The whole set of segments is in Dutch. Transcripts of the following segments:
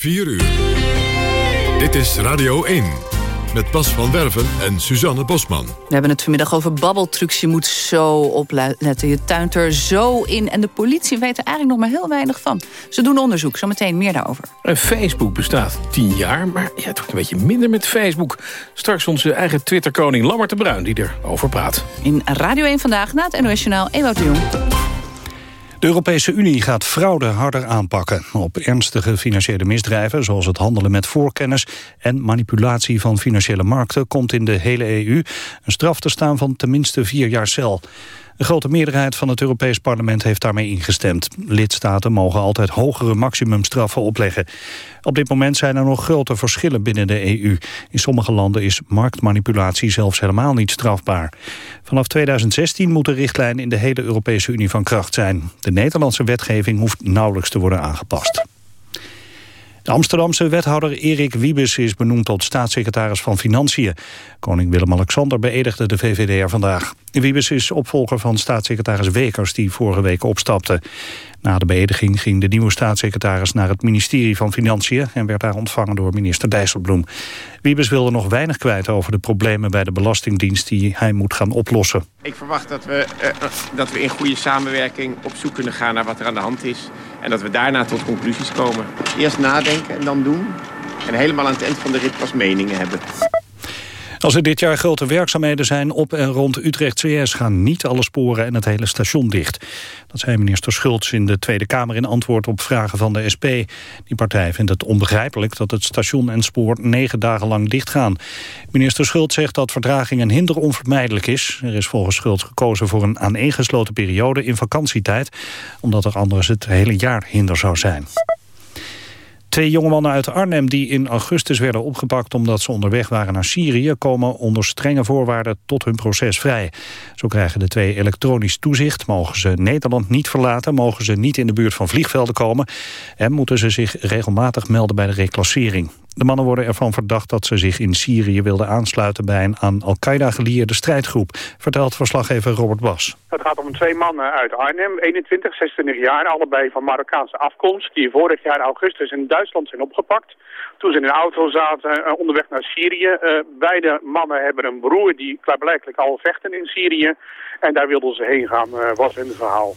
4 uur. Dit is Radio 1. Met Bas van Werven en Suzanne Bosman. We hebben het vanmiddag over babbeltrucs. Je moet zo opletten. Je tuint er zo in. En de politie weet er eigenlijk nog maar heel weinig van. Ze doen onderzoek. Zometeen meer daarover. Facebook bestaat tien jaar, maar ja, toch een beetje minder met Facebook. Straks onze eigen Twitter-koning Lammert de Bruin die erover praat. In Radio 1 Vandaag na het NOS Journaal Ewout de Jong. De Europese Unie gaat fraude harder aanpakken. Op ernstige financiële misdrijven, zoals het handelen met voorkennis... en manipulatie van financiële markten, komt in de hele EU... een straf te staan van tenminste vier jaar cel. Een grote meerderheid van het Europees Parlement heeft daarmee ingestemd. Lidstaten mogen altijd hogere maximumstraffen opleggen. Op dit moment zijn er nog grote verschillen binnen de EU. In sommige landen is marktmanipulatie zelfs helemaal niet strafbaar. Vanaf 2016 moet de richtlijn in de hele Europese Unie van kracht zijn. De Nederlandse wetgeving hoeft nauwelijks te worden aangepast. De Amsterdamse wethouder Erik Wiebes is benoemd tot staatssecretaris van Financiën. Koning Willem-Alexander beëdigde de VVD er vandaag. Wiebes is opvolger van staatssecretaris Wekers die vorige week opstapte. Na de beëdiging ging de nieuwe staatssecretaris naar het ministerie van Financiën... en werd daar ontvangen door minister Dijsselbloem. Wiebes wilde nog weinig kwijt over de problemen bij de Belastingdienst... die hij moet gaan oplossen. Ik verwacht dat we, uh, dat we in goede samenwerking op zoek kunnen gaan naar wat er aan de hand is. En dat we daarna tot conclusies komen. Eerst nadenken en dan doen. En helemaal aan het eind van de rit pas meningen hebben. Als er dit jaar grote werkzaamheden zijn op en rond Utrecht CS... gaan niet alle sporen en het hele station dicht. Dat zei minister Schultz in de Tweede Kamer in antwoord op vragen van de SP. Die partij vindt het onbegrijpelijk dat het station en spoor negen dagen lang dichtgaan. Minister Schultz zegt dat vertraging een hinder onvermijdelijk is. Er is volgens Schultz gekozen voor een aaneengesloten periode in vakantietijd... omdat er anders het hele jaar hinder zou zijn. Twee jonge uit Arnhem die in augustus werden opgepakt... omdat ze onderweg waren naar Syrië... komen onder strenge voorwaarden tot hun proces vrij. Zo krijgen de twee elektronisch toezicht. Mogen ze Nederland niet verlaten... mogen ze niet in de buurt van vliegvelden komen... en moeten ze zich regelmatig melden bij de reclassering. De mannen worden ervan verdacht dat ze zich in Syrië wilden aansluiten... bij een aan Al-Qaeda gelieerde strijdgroep, vertelt verslaggever Robert Bas. Het gaat om twee mannen uit Arnhem, 21, 26 jaar, allebei van Marokkaanse afkomst... die vorig jaar augustus in Duitsland zijn opgepakt. Toen ze in een auto zaten, uh, onderweg naar Syrië. Uh, beide mannen hebben een broer die klaarblijkelijk al vechten in Syrië. En daar wilden ze heen gaan, uh, was hun verhaal.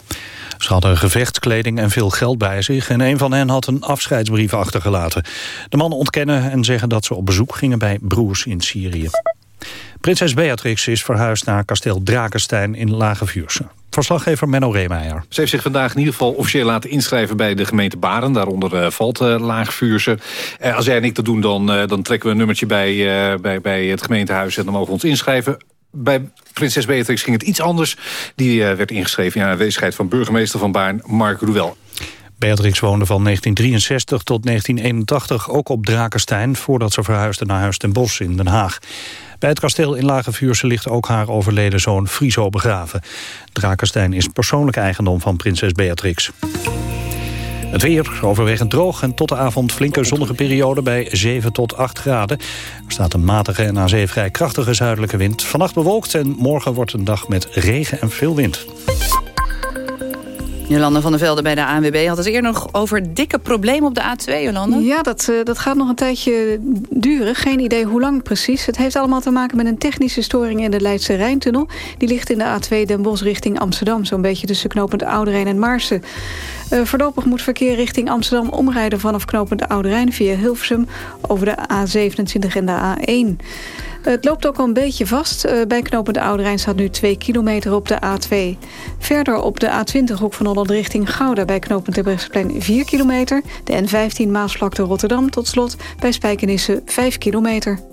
Ze hadden gevechtskleding en veel geld bij zich... en een van hen had een afscheidsbrief achtergelaten. De mannen ontkennen en zeggen dat ze op bezoek gingen bij broers in Syrië. Prinses Beatrix is verhuisd naar kasteel Drakenstein in Lage Vuurse. Verslaggever Menno Reemeijer. Ze heeft zich vandaag in ieder geval officieel laten inschrijven bij de gemeente Baren. Daaronder uh, valt. Uh, als jij en ik dat doen, dan, dan trekken we een nummertje bij, bij, bij het gemeentehuis... en dan mogen we ons inschrijven. Bij prinses Beatrix ging het iets anders. Die werd ingeschreven in aanwezigheid van burgemeester van Baarn, Mark Ruel. Beatrix woonde van 1963 tot 1981 ook op Drakenstein... voordat ze verhuisde naar Huis ten Bosch in Den Haag. Bij het kasteel in Lagevuurse ligt ook haar overleden zoon Friso begraven. Drakenstein is persoonlijk eigendom van prinses Beatrix. Het weer overwegend droog en tot de avond flinke zonnige periode bij 7 tot 8 graden. Er staat een matige en aan zee vrij krachtige zuidelijke wind. Vannacht bewolkt en morgen wordt een dag met regen en veel wind. Jolanda van der Velde bij de ANWB had het eerder nog over dikke problemen op de A2, Jolanda. Ja, dat, uh, dat gaat nog een tijdje duren. Geen idee hoe lang precies. Het heeft allemaal te maken met een technische storing in de Leidse Rijntunnel. Die ligt in de A2 Den Bosch richting Amsterdam. Zo'n beetje tussen knooppunt Oude Rijn en Maarsen. Uh, voorlopig moet verkeer richting Amsterdam omrijden vanaf knooppunt Oude Rijn via Hilversum over de A27 en de A1. Het loopt ook al een beetje vast. Uh, bij knooppunt Oude Rijn staat nu 2 kilometer op de A2. Verder op de A20 hoek van Holland richting Gouda... bij knooppunt Terbrechtseplein 4 kilometer. De N15 Maasvlakte Rotterdam tot slot bij Spijkenisse 5 kilometer.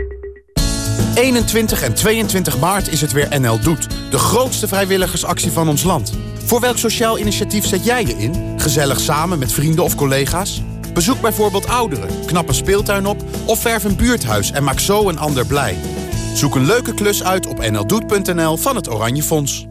21 en 22 maart is het weer NL Doet. De grootste vrijwilligersactie van ons land. Voor welk sociaal initiatief zet jij je in? Gezellig samen met vrienden of collega's? Bezoek bijvoorbeeld ouderen, knap een speeltuin op... of verf een buurthuis en maak zo een ander blij. Zoek een leuke klus uit op nldoet.nl van het Oranje Fonds.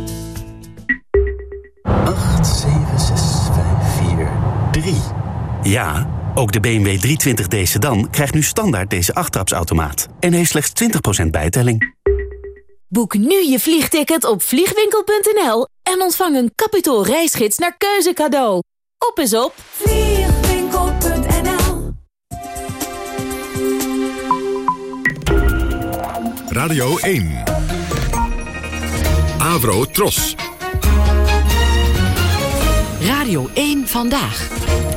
8, 7, 6, 5, 4, 3. Ja, ook de BMW 320d sedan krijgt nu standaard deze achttrapsautomaat. En heeft slechts 20% bijtelling. Boek nu je vliegticket op vliegwinkel.nl en ontvang een kapitaal reisgids naar keuze cadeau. Op is op vliegwinkel.nl Radio 1. Avro Tros. Radio 1 Vandaag.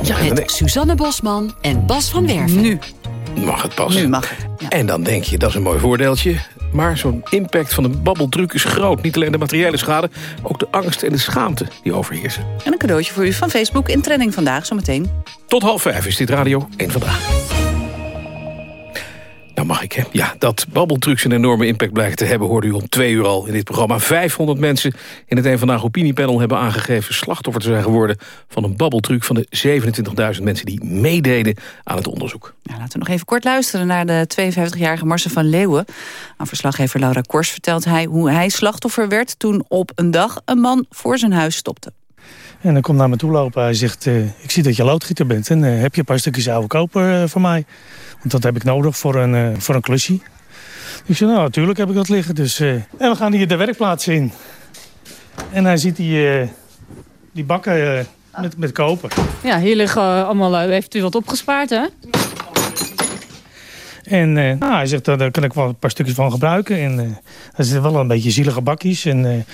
Ja, Met nee. Suzanne Bosman en Bas van Werven. Nu. Mag het pas. Nu mag het. Ja. En dan denk je, dat is een mooi voordeeltje. Maar zo'n impact van een babbeltruc is groot. Niet alleen de materiële schade, ook de angst en de schaamte die overheersen. En een cadeautje voor u van Facebook in trending vandaag, zometeen. Tot half vijf is dit Radio 1 Vandaag. Ja, dat babbeltrucs een enorme impact blijkt te hebben... hoorde u om twee uur al in dit programma. 500 mensen in het een Vandaag opiniepanel hebben aangegeven... slachtoffer te zijn geworden van een babbeltruc... van de 27.000 mensen die meededen aan het onderzoek. Nou, laten we nog even kort luisteren naar de 52-jarige Marcel van Leeuwen. Aan verslaggever Laura Kors vertelt hij hoe hij slachtoffer werd... toen op een dag een man voor zijn huis stopte. En dan komt naar me toe lopen. Hij zegt, eh, ik zie dat je loodgieter bent. En eh, heb je een paar stukjes oude koper eh, voor mij? Want dat heb ik nodig voor een, voor een klusje. Ik zeg, nou, natuurlijk heb ik dat liggen. Dus, en we gaan hier de werkplaats in. En hij ziet die, die bakken met, met koper. Ja, hier liggen allemaal, heeft u wat opgespaard, hè? En nou, hij zegt, daar kan ik wel een paar stukjes van gebruiken. En dat zijn wel een beetje zielige bakjes. En,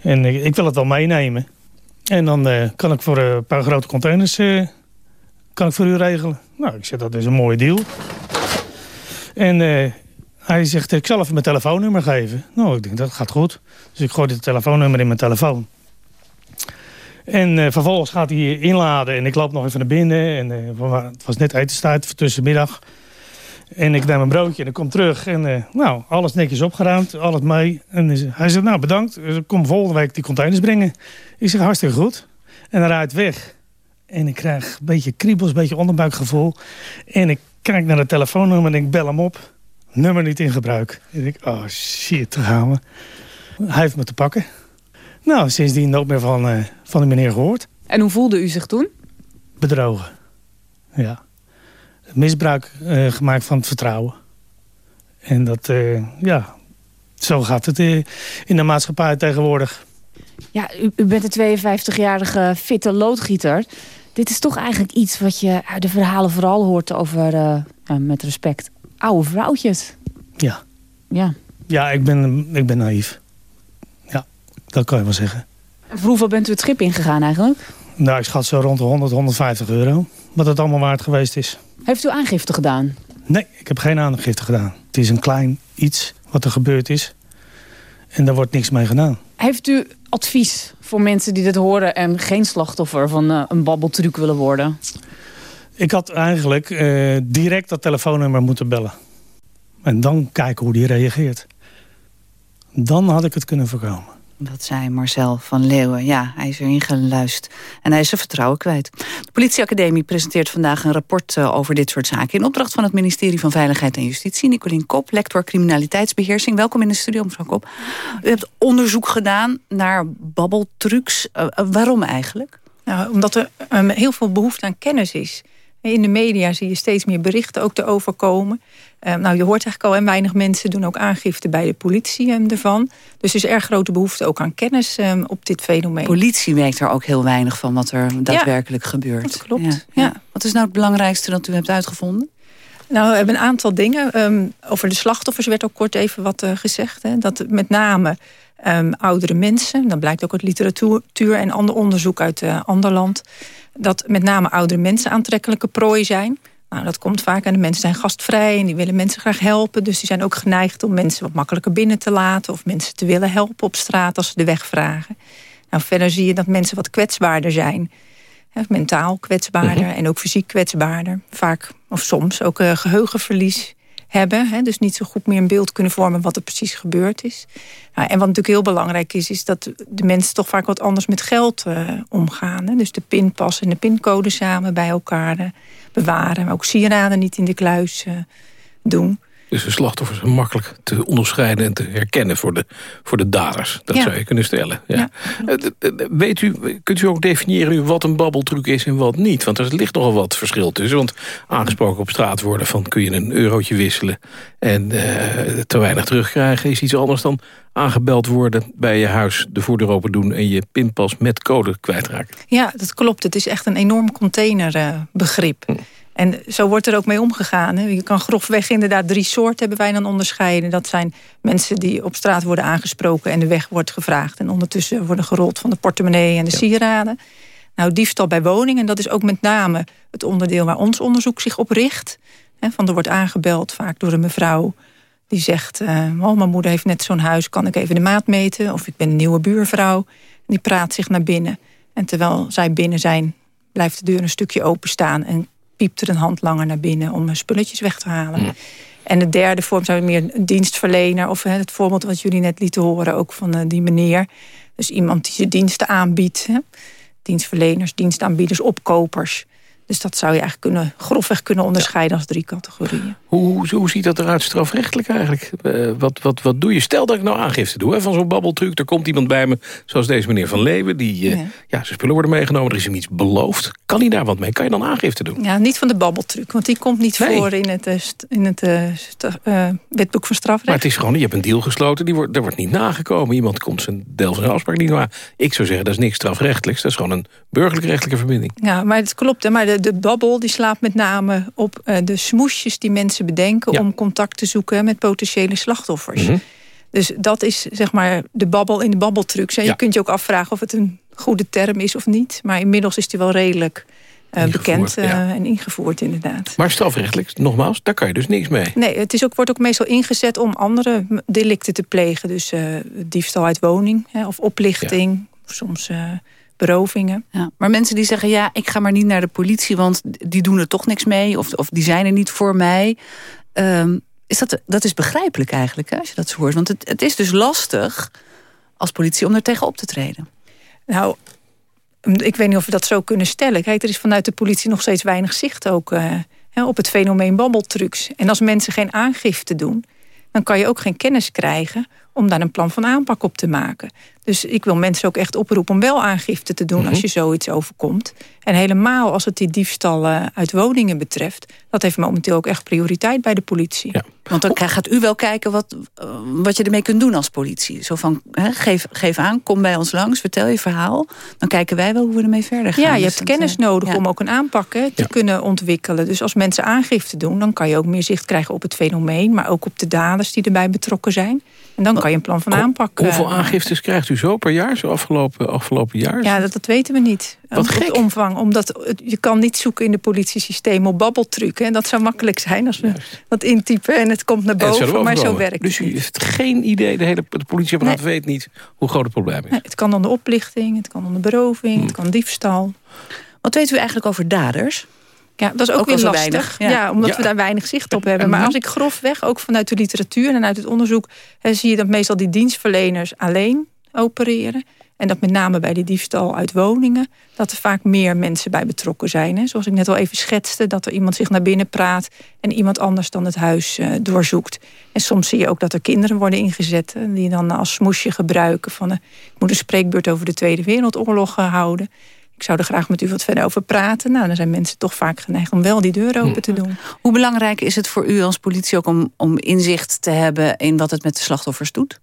en ik wil het wel meenemen. En dan eh, kan ik voor eh, een paar grote containers eh, kan ik voor u regelen. Nou, ik zeg, dat is een mooie deal. En hij zegt, ik zal even mijn telefoonnummer geven. Nou, ik denk, dat gaat goed. Dus ik gooi het telefoonnummer in mijn telefoon. En vervolgens gaat hij inladen en ik loop nog even naar binnen. En, het was net etenstijd, tussenmiddag. En ik neem een broodje en ik kom terug. En eh, nou, alles netjes opgeruimd, alles mee. En hij zegt, nou bedankt, ik kom volgende week die containers brengen. Ik zeg, hartstikke goed. En hij rijdt weg. En ik krijg een beetje kriebels, een beetje onderbuikgevoel. En ik kijk naar het telefoonnummer en ik bel hem op. Nummer niet in gebruik. En ik, oh shit, daar gaan we. Hij heeft me te pakken. Nou, sindsdien nooit meer van, eh, van die meneer gehoord. En hoe voelde u zich toen? Bedrogen. Ja. Misbruik eh, gemaakt van het vertrouwen. En dat, eh, ja, zo gaat het eh, in de maatschappij tegenwoordig. Ja, u, u bent een 52-jarige fitte loodgieter. Dit is toch eigenlijk iets wat je uit de verhalen vooral hoort over, met respect, oude vrouwtjes. Ja. Ja. Ja, ik ben, ik ben naïef. Ja, dat kan je wel zeggen. En voor hoeveel bent u het schip ingegaan eigenlijk? Nou, ik schat zo rond de 100, 150 euro. Wat het allemaal waard geweest is. Heeft u aangifte gedaan? Nee, ik heb geen aangifte gedaan. Het is een klein iets wat er gebeurd is. En daar wordt niks mee gedaan. Heeft u advies voor mensen die dit horen... en geen slachtoffer van eh, een babbeltruc willen worden? Ik had eigenlijk eh, direct dat telefoonnummer moeten bellen. En dan kijken hoe die reageert. Dan had ik het kunnen voorkomen. Dat zei Marcel van Leeuwen. Ja, hij is erin geluisterd. En hij is zijn vertrouwen kwijt. De politieacademie presenteert vandaag een rapport eh, over dit soort zaken... in opdracht van het ministerie van Veiligheid en Justitie. Nicolien Kop, lector criminaliteitsbeheersing. Welkom in de studio, mevrouw Kop. U hebt onderzoek gedaan naar babbeltrucs. Uh, uh, waarom eigenlijk? Nou, omdat er um, heel veel behoefte aan kennis is. In de media zie je steeds meer berichten ook te overkomen. Um, nou, je hoort eigenlijk al, en weinig mensen doen ook aangifte bij de politie um, ervan. Dus er is erg grote behoefte ook aan kennis um, op dit fenomeen. Politie weet er ook heel weinig van wat er daadwerkelijk ja, gebeurt. Dat klopt. Ja, ja. ja. Wat is nou het belangrijkste dat u hebt uitgevonden? Nou, we hebben een aantal dingen. Um, over de slachtoffers werd ook kort even wat uh, gezegd. Hè, dat met name um, oudere mensen. Dat blijkt ook uit literatuur en ander onderzoek uit uh, ander land. Dat met name oudere mensen aantrekkelijke prooi zijn. Nou, dat komt vaak en de mensen zijn gastvrij en die willen mensen graag helpen. Dus die zijn ook geneigd om mensen wat makkelijker binnen te laten... of mensen te willen helpen op straat als ze de weg vragen. Nou, verder zie je dat mensen wat kwetsbaarder zijn. mentaal kwetsbaarder mhm. en ook fysiek kwetsbaarder. Vaak, of soms, ook uh, geheugenverlies hebben. Hè, dus niet zo goed meer een beeld kunnen vormen wat er precies gebeurd is. Nou, en wat natuurlijk heel belangrijk is, is dat de mensen toch vaak wat anders met geld uh, omgaan. Hè. Dus de pinpas en de pincode samen bij elkaar uh, bewaren. Maar ook sieraden niet in de kluis doen. Dus de slachtoffers zijn makkelijk te onderscheiden en te herkennen voor de, voor de daders. Dat zou je kunnen stellen. Ja. Eh, weet u, kunt u ook definiëren wat een babbeltruc is en wat niet? Want er ligt nogal wat verschil tussen. Want aangesproken op straat worden van kun je een eurotje wisselen... en uh, te weinig terugkrijgen is iets anders dan aangebeld worden bij je huis, de voordeur open doen... en je pinpas met code kwijtraken. Ja, dat klopt. Het is echt een enorm containerbegrip. Uh, en zo wordt er ook mee omgegaan. Hè. Je kan grofweg inderdaad drie soorten hebben wij dan onderscheiden. Dat zijn mensen die op straat worden aangesproken en de weg wordt gevraagd. En ondertussen worden gerold van de portemonnee en de sieraden. Nou, diefstal bij woningen, dat is ook met name het onderdeel waar ons onderzoek zich op richt. van er wordt aangebeld, vaak door een mevrouw die zegt... Uh, oh, mijn moeder heeft net zo'n huis, kan ik even de maat meten? Of ik ben een nieuwe buurvrouw. Die praat zich naar binnen. En terwijl zij binnen zijn, blijft de deur een stukje openstaan... en piept er een handlanger naar binnen om spulletjes weg te halen. En de derde vorm zou meer een dienstverlener... of het voorbeeld wat jullie net lieten horen, ook van eh, die meneer. Dus iemand die zijn diensten aanbiedt. Hè. Dienstverleners, dienstaanbieders, opkopers. Dus dat zou je eigenlijk kunnen, grofweg kunnen onderscheiden als drie categorieën. Hoe, hoe ziet dat eruit strafrechtelijk eigenlijk? Uh, wat, wat, wat doe je? Stel dat ik nou aangifte doe hè, van zo'n babbeltruc. Er komt iemand bij me, zoals deze meneer Van Leeuwen. Die, uh, ja. ja. zijn spullen worden meegenomen. Er is hem iets beloofd. Kan hij daar wat mee? Kan je dan aangifte doen? Ja, niet van de babbeltruc. Want die komt niet nee. voor in het, uh, in het wetboek van strafrecht. Maar het is gewoon, je hebt een deal gesloten. Die wordt, er wordt niet nagekomen. Iemand komt zijn deel van zijn afspraak niet naar. Ik zou zeggen, dat is niks strafrechtelijks. Dat is gewoon een burgerlijk-rechtelijke verbinding. Ja, maar het klopt. Hè, maar de, de babbel die slaat met name op de smoesjes die mensen bedenken... om contact te zoeken met potentiële slachtoffers. Mm -hmm. Dus dat is zeg maar de babbel in de babbeltrucs. En ja. je kunt je ook afvragen of het een goede term is of niet. Maar inmiddels is die wel redelijk uh, bekend uh, ja. en ingevoerd inderdaad. Maar strafrechtelijk, nogmaals, daar kan je dus niks mee. Nee, het is ook, wordt ook meestal ingezet om andere delicten te plegen. Dus diefstal uit woning hè, of oplichting. Of soms berovingen. Ja, maar mensen die zeggen, ja, ik ga maar niet naar de politie... want die doen er toch niks mee of, of die zijn er niet voor mij. Um, is dat, dat is begrijpelijk eigenlijk, hè, als je dat zo hoort. Want het, het is dus lastig als politie om er tegen op te treden. Nou, ik weet niet of we dat zo kunnen stellen. Kijk, er is vanuit de politie nog steeds weinig zicht ook uh, op het fenomeen babbeltrucs. En als mensen geen aangifte doen, dan kan je ook geen kennis krijgen om daar een plan van aanpak op te maken. Dus ik wil mensen ook echt oproepen om wel aangifte te doen... Mm -hmm. als je zoiets overkomt. En helemaal als het die diefstallen uit woningen betreft... dat heeft momenteel ook echt prioriteit bij de politie. Ja. Want dan gaat u wel kijken wat, wat je ermee kunt doen als politie. Zo van, hè, geef, geef aan, kom bij ons langs, vertel je verhaal. Dan kijken wij wel hoe we ermee verder gaan. Ja, je dus hebt kennis nodig ja. om ook een aanpak te ja. kunnen ontwikkelen. Dus als mensen aangifte doen... dan kan je ook meer zicht krijgen op het fenomeen... maar ook op de daders die erbij betrokken zijn. En dan kan je een plan van aanpak... Hoeveel aangiftes krijgt u zo per jaar, zo afgelopen, afgelopen jaar? Ja, dat, dat weten we niet. Wat gek. omvang, omdat je kan niet zoeken in de politiesysteem op babbeltruc. En dat zou makkelijk zijn als we Juist. dat intypen en het komt naar boven, maar zo werkt Dus u heeft geen idee, de hele de politieapparaat nee. weet niet hoe groot het probleem is? Nee, het kan onder oplichting, het kan onder beroving, het kan diefstal. Wat weet u eigenlijk over daders? Ja, dat is ook, ook weer lastig. Weinig, ja. ja. omdat ja. we daar weinig zicht op hebben. Maar als ik grofweg, ook vanuit de literatuur en uit het onderzoek... Hè, zie je dat meestal die dienstverleners alleen opereren. En dat met name bij de diefstal uit woningen... dat er vaak meer mensen bij betrokken zijn. Hè. Zoals ik net al even schetste, dat er iemand zich naar binnen praat... en iemand anders dan het huis uh, doorzoekt. En soms zie je ook dat er kinderen worden ingezet... die dan als smoesje gebruiken van... Uh, ik moet een spreekbeurt over de Tweede Wereldoorlog uh, houden ik zou er graag met u wat verder over praten. Nou, dan zijn mensen toch vaak geneigd om wel die deur open te doen. Hoe belangrijk is het voor u als politie ook om, om inzicht te hebben in wat het met de slachtoffers doet?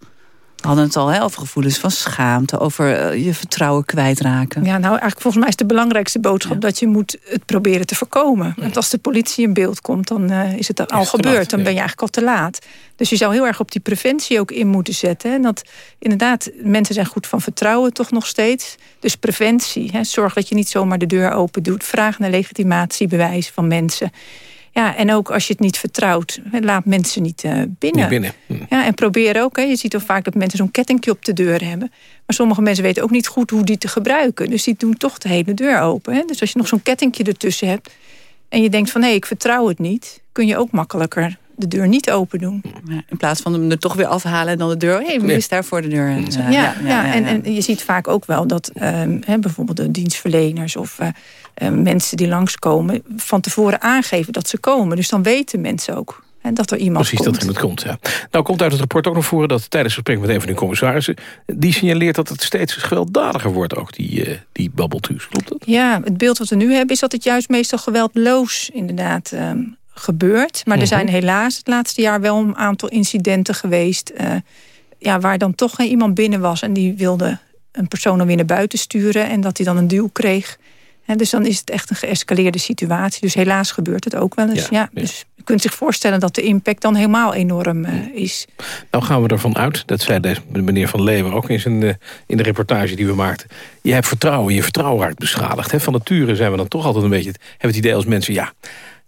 We hadden het al hè, over gevoelens van schaamte, over eh, je vertrouwen kwijtraken. Ja, nou eigenlijk volgens mij is de belangrijkste boodschap dat je moet het proberen te voorkomen. Want als de politie in beeld komt, dan uh, is het al gebeurd. dan ben je eigenlijk al te laat. Dus je zou heel erg op die preventie ook in moeten zetten. En dat inderdaad, mensen zijn goed van vertrouwen toch nog steeds. Dus preventie, hè, zorg dat je niet zomaar de deur open doet. Vraag naar legitimatiebewijs van mensen. Ja, en ook als je het niet vertrouwt, laat mensen niet uh, binnen. Niet binnen. Hm. Ja, en probeer ook. Hè, je ziet toch vaak dat mensen zo'n kettingje op de deur hebben. Maar sommige mensen weten ook niet goed hoe die te gebruiken. Dus die doen toch de hele deur open. Hè. Dus als je nog zo'n kettingje ertussen hebt... en je denkt van nee, ik vertrouw het niet... kun je ook makkelijker de deur niet open doen. in plaats van hem er toch weer afhalen en dan de deur... hé, hey, wie is daar voor de deur? En, ja, ja, ja, En, en je ziet vaak ook wel dat um, hè, bijvoorbeeld de dienstverleners... of uh, uh, mensen die langskomen van tevoren aangeven dat ze komen. Dus dan weten mensen ook en dat er iemand Precies, komt. dat er iemand komt, ja. Nou komt uit het rapport ook nog voor dat tijdens het gesprek met een van de commissarissen... die signaleert dat het steeds gewelddadiger wordt, ook die, uh, die babbeltuus. Klopt dat? Ja, het beeld wat we nu hebben is dat het juist meestal geweldloos inderdaad... Um, gebeurt. Maar er Mhm. zijn helaas het laatste jaar wel een aantal incidenten geweest... Uh, ja, waar dan toch iemand binnen was... en die wilde een persoon dan weer naar buiten sturen... en dat hij dan een duw kreeg. En dus dan is het echt een geëscaleerde situatie. Dus helaas gebeurt het ook wel eens. Ja, Ja, ja. Dus je kunt zich voorstellen dat de impact dan helemaal enorm uh, is. Nou gaan we ervan uit, dat zei deze meneer Van Leeuwen ook in, zijn, uh, in de reportage die we maakten. Je hebt vertrouwen, je vertrouwen raakt beschadigd. Hè? Van nature zijn we dan toch altijd een beetje, hebben het idee als mensen... ja,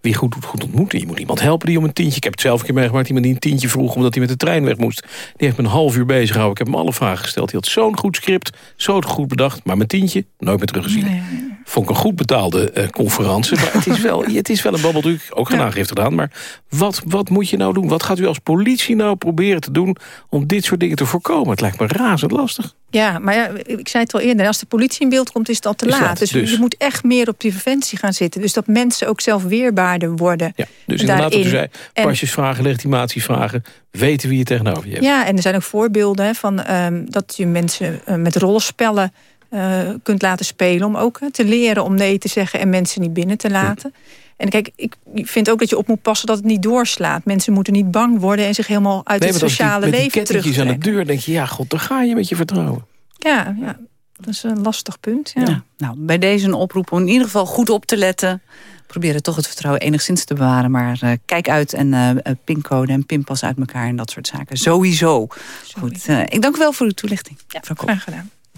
wie goed goed ontmoeten. Je moet iemand helpen die om een tientje... Ik heb het zelf een keer meegemaakt, iemand die een tientje vroeg... omdat hij met de trein weg moest. Die heeft me een half uur bezig gehouden. Ik heb hem alle vragen gesteld. Hij had zo'n goed script, zo goed bedacht. Maar mijn tientje, nooit meer teruggezien. Vond ik een goed betaalde uh, conferentie. Maar het is wel, het is wel een babbeltruc. Ook geen ja. aangifte gedaan. Maar wat, wat moet je nou doen? Wat gaat u als politie nou proberen te doen... om dit soort dingen te voorkomen? Het lijkt me razend lastig. Ja, maar ja, ik zei het al eerder. Als de politie in beeld komt, is het al te laat. laat. Dus, dus, je moet echt meer op die preventie gaan zitten. Dus dat mensen ook zelf weerbaarder worden. Ja, dus inderdaad wat u zei. Pasjes vragen, legitimaties vragen. Weten wie je tegenover je hebt. Ja, en er zijn ook voorbeelden hè, van um, dat je mensen uh, met rollenspellen... Uh, kunt laten spelen om ook te leren om nee te zeggen... en mensen niet binnen te laten. En kijk, ik vind ook dat je op moet passen dat het niet doorslaat. Mensen moeten niet bang worden en zich helemaal uit nee, het sociale die, leven terugtrekken. aan de deur denk je, ja god, daar ga je met je vertrouwen. Ja, ja dat is een lastig punt. Ja. ja. Nou, bij deze een oproep om in ieder geval goed op te letten. Proberen toch het vertrouwen enigszins te bewaren. Maar uh, kijk uit en uh, pincode en pinpas uit elkaar en dat soort zaken. Sowieso. Goed, uh, ik dank u wel voor uw toelichting. Ja, graag gedaan.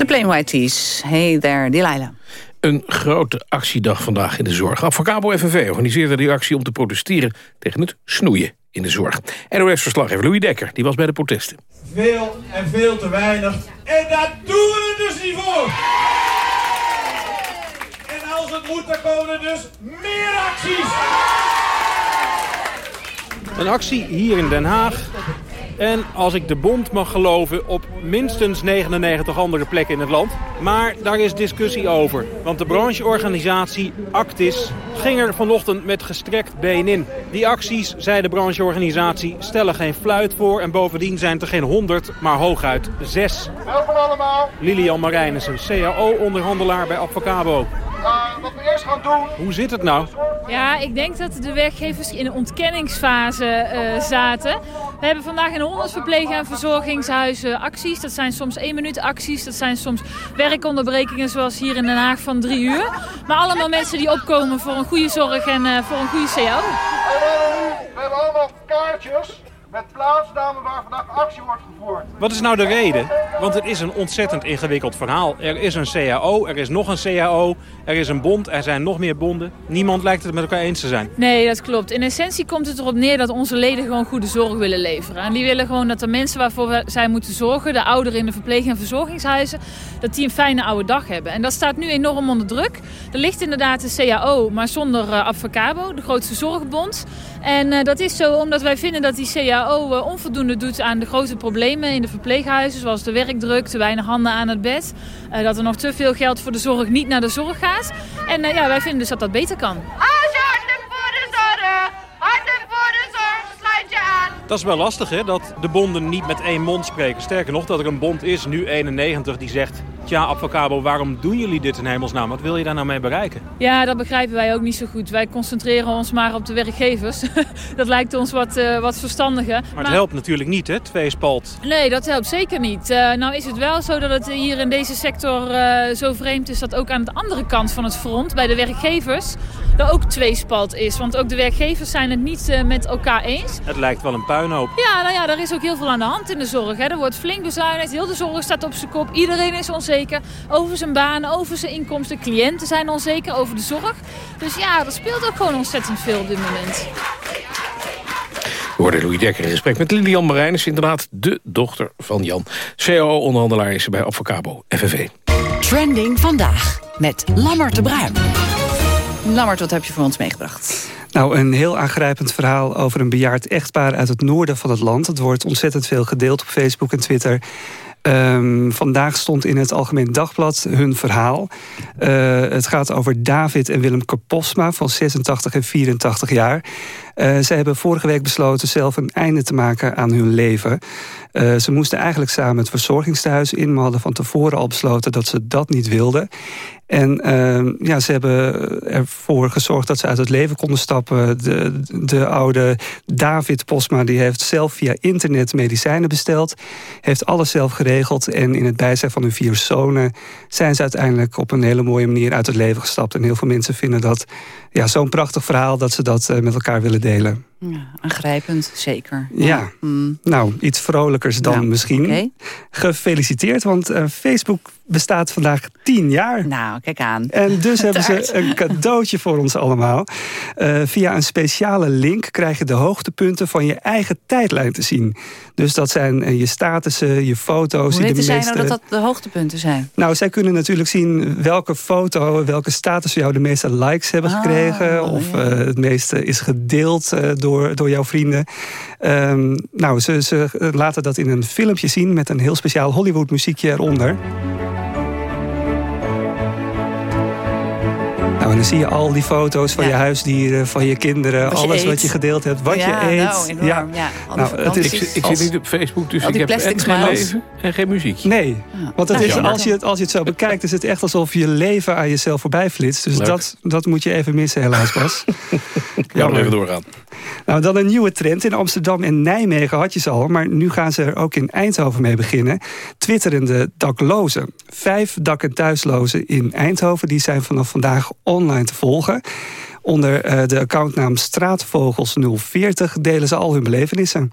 De Plain White Tees. Hey there, Delilah. Een grote actiedag vandaag in de zorg. Avocabo FNV organiseerde die actie om te protesteren tegen het snoeien in de zorg. NOS-verslaggever Louis Dekker die was bij de protesten. Veel en veel te weinig. En daar doen we het dus niet voor. En als het moet, dan komen er dus meer acties. Een actie hier in Den Haag. En als ik de bond mag geloven, op minstens 99 andere plekken in het land. Maar daar is discussie over. Want de brancheorganisatie Actis ging er vanochtend met gestrekt been in. Die acties, zei de brancheorganisatie, stellen geen fluit voor. En bovendien zijn het er geen 100, maar hooguit 6. Welkom allemaal. Lilian Marijnissen, CAO-onderhandelaar bij Advocabo. Uh, wat we eerst gaan doen... Hoe zit het nou? Ja, ik denk dat de werkgevers in een ontkenningsfase uh, zaten. We hebben vandaag in 100 verpleeg- en verzorgingshuizen acties. Dat zijn soms één minuut acties. Dat zijn soms werkonderbrekingen zoals hier in Den Haag van drie uur. Maar allemaal mensen die opkomen voor een goede zorg en uh, voor een goede CAO. We hebben allemaal kaartjes met plaatsnamen waar vandaag actie wordt gevoerd. Wat is nou de reden? Want het is een ontzettend ingewikkeld verhaal. Er is een CAO, er is nog een CAO, er is een bond, er zijn nog meer bonden. Niemand lijkt het met elkaar eens te zijn. Nee, dat klopt. In essentie komt het erop neer dat onze leden gewoon goede zorg willen leveren. En die willen gewoon dat de mensen waarvoor zij moeten zorgen, de ouderen in de verpleeg- en verzorgingshuizen, dat die een fijne oude dag hebben. En dat staat nu enorm onder druk. Er ligt inderdaad een CAO, maar zonder uh, Advocabo, de grootste zorgbond. En uh, dat is zo omdat wij vinden dat die CAO uh, onvoldoende doet aan de grote problemen in de verpleeghuizen. Zoals de werkdruk, te weinig handen aan het bed. Uh, dat er nog te veel geld voor de zorg niet naar de zorg gaat. En ja, wij vinden dus dat dat beter kan. Als je hart hebt voor de zorg, hart hebt voor de zorg, sluit je aan. Dat is wel lastig hè, dat de bonden niet met één mond spreken. Sterker nog, dat er een bond is, nu 91, die zegt... Tja, Advocabo, waarom doen jullie dit in hemelsnaam? Wat wil je daar nou mee bereiken? Ja, dat begrijpen wij ook niet zo goed. Wij concentreren ons maar op de werkgevers. dat lijkt ons wat, uh, wat verstandiger. Maar het maar... helpt natuurlijk niet, hè, tweespalt. Nee, dat helpt zeker niet. Uh, nou is het wel zo dat het hier in deze sector uh, zo vreemd is... dat ook aan de andere kant van het front, bij de werkgevers... er ook tweespalt is. Want ook de werkgevers zijn het niet met elkaar eens. Het lijkt wel een puinhoop. Ja, nou ja, er is ook heel veel aan de hand in de zorg. Hè. Er wordt flink bezuinigd, heel de zorg staat op zijn kop. Iedereen is onzeker over zijn baan, over zijn inkomsten. Cliënten zijn onzeker over de zorg. Dus ja, er speelt ook gewoon ontzettend veel op dit moment. We hoorden Louis Dekker in gesprek met Lilian Marijn. is inderdaad de dochter van Jan. CAO-onderhandelaar is bij Advocabo FNV. Trending vandaag met Lammert de Bruin. Lammert, wat heb je voor ons meegebracht? Nou, een heel aangrijpend verhaal over een bejaard echtpaar uit het noorden van het land. Het wordt ontzettend veel gedeeld op Facebook en Twitter. Um, vandaag stond in het Algemeen Dagblad hun verhaal. Uh, het gaat over David en Willem Kaposma van 86 en 84 jaar. Uh, ze hebben vorige week besloten zelf een einde te maken aan hun leven. Uh, ze moesten eigenlijk samen het verzorgingstehuis in... maar hadden van tevoren al besloten dat ze dat niet wilden. En uh, ja, ze hebben ervoor gezorgd dat ze uit het leven konden stappen. De, de oude David Posma die heeft zelf via internet medicijnen besteld. Heeft alles zelf geregeld. En in het bijzijn van hun vier zonen zijn ze uiteindelijk op een hele mooie manier uit het leven gestapt. En heel veel mensen vinden dat ja, zo'n prachtig verhaal dat ze dat uh, met elkaar willen delen. Ja, aangrijpend, zeker. Ja, Mm. nou, iets vrolijkers dan Nou, misschien. Gefeliciteerd, want eh, Facebook bestaat vandaag tien jaar. Nou, kijk aan. En dus hebben ze een cadeautje voor ons allemaal. Eh, via een speciale link krijg je de hoogtepunten van je eigen tijdlijn te zien. Dus dat zijn eh, je statussen, je foto's. Hoe de weten zij meeste... nou dat dat de hoogtepunten zijn? Nou, zij kunnen natuurlijk zien welke foto, welke status jou de meeste likes hebben Ah, gekregen. Of eh, het meeste is gedeeld eh, door, door jouw vrienden. Ehm, nou, ze, ze laten dat in een filmpje zien met een heel speciaal Hollywood muziekje eronder. Nou, en dan zie je al die foto's van je huisdieren, van je kinderen, Wat je alles eet. wat je gedeeld hebt, wat Ja, je eet. nou, enorm, ja. Die Nou, het is, Ik, ik zit niet op Facebook, dus ik heb en geen leven en geen muziek. Nee, want het Nou, is, als, je het, als je het zo bekijkt, is het echt alsof je leven aan jezelf voorbij flitst. Dus Leuk. dat, dat moet je even missen, helaas pas. Ja, maar even doorgaan. Nou, dan een nieuwe trend. In Amsterdam en Nijmegen had je ze al, maar nu gaan ze er ook in Eindhoven mee beginnen. Twitterende daklozen. Vijf dak- en thuislozen in Eindhoven, die zijn vanaf vandaag online te volgen. Onder eh, de accountnaam Straatvogels040 delen ze al hun belevenissen.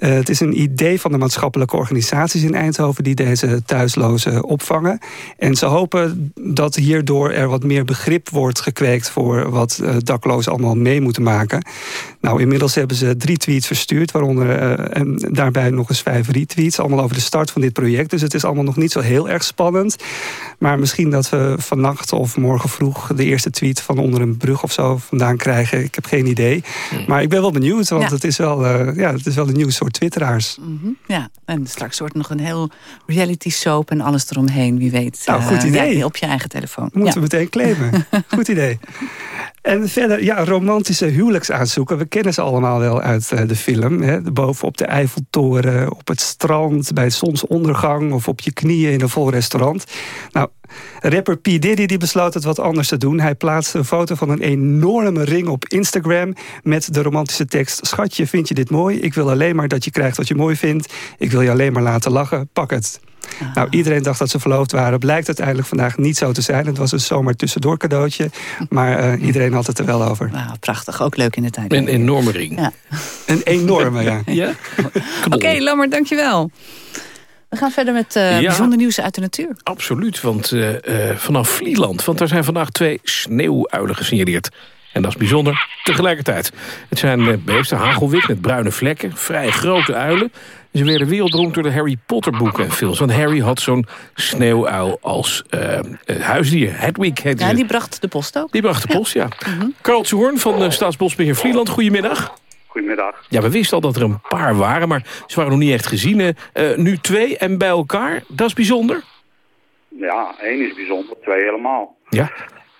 Eh, het is een idee van de maatschappelijke organisaties in Eindhoven die deze thuislozen opvangen. En ze hopen dat hierdoor er wat meer begrip wordt gekweekt voor wat eh, daklozen allemaal mee moeten maken. Nou, inmiddels hebben ze drie tweets verstuurd, waaronder eh, en daarbij nog eens vijf retweets, allemaal over de start van dit project. Dus het is allemaal nog niet zo heel erg spannend. Maar misschien dat we vannacht of morgen vroeg de eerste tweet van onder een brug of zo vandaan krijgen. Ik heb geen idee. Maar ik ben wel benieuwd, want Ja. het, is wel, eh, ja, het is wel een nieuw soort twitteraars. Mhm, Ja, en straks wordt nog een heel reality soap en alles eromheen, wie weet. Nou, Eh, goed idee. ja, op je eigen telefoon. Moeten ja. we meteen claimen. Goed idee. En verder, ja, romantische huwelijksaanzoeken. We kennen ze allemaal wel uit eh, de film. Hè? Boven op de Eiffeltoren, op het strand, bij zonsondergang... of op je knieën in een vol restaurant. Nou, rapper P. Diddy die besloot het wat anders te doen. Hij plaatste een foto van een enorme ring op Instagram... met de romantische tekst... Schatje, vind je dit mooi? Ik wil alleen maar dat je krijgt wat je mooi vindt. Ik wil je alleen maar laten lachen. Pak het. Nou, iedereen dacht dat ze verloofd waren. Blijkt uiteindelijk vandaag niet zo te zijn. Het was een zomaar tussendoor cadeautje. Maar eh, iedereen had het er wel over. Nou, prachtig. Ook leuk in de tijd. Een enorme ring. Ja. Een enorme, ja. Ja? Oké, Lammert, dankjewel. We gaan verder met eh Ja. bijzonder nieuws uit de natuur. Absoluut, want eh, eh, vanaf Vlieland. Want daar zijn vandaag twee sneeuwuilen gesignaleerd. En dat is bijzonder tegelijkertijd. Het zijn beesten hagelwit met bruine vlekken. Vrij grote uilen. Ze werden wereldberoemd door de Harry Potter boeken en films. Want Harry had zo'n sneeuwuil als eh, eh, huisdier. Hedwig heette Ja, die bracht de post ook. Die bracht de post, ja. Karl Hoorn van uh, Staatsbosbeheer Vlieland, goedemiddag. Goedemiddag. Ja, we wisten al dat er een paar waren, maar ze waren nog niet echt gezien. Eh, nu twee en bij elkaar, dat is bijzonder. Ja, één is bijzonder, twee helemaal. Ja.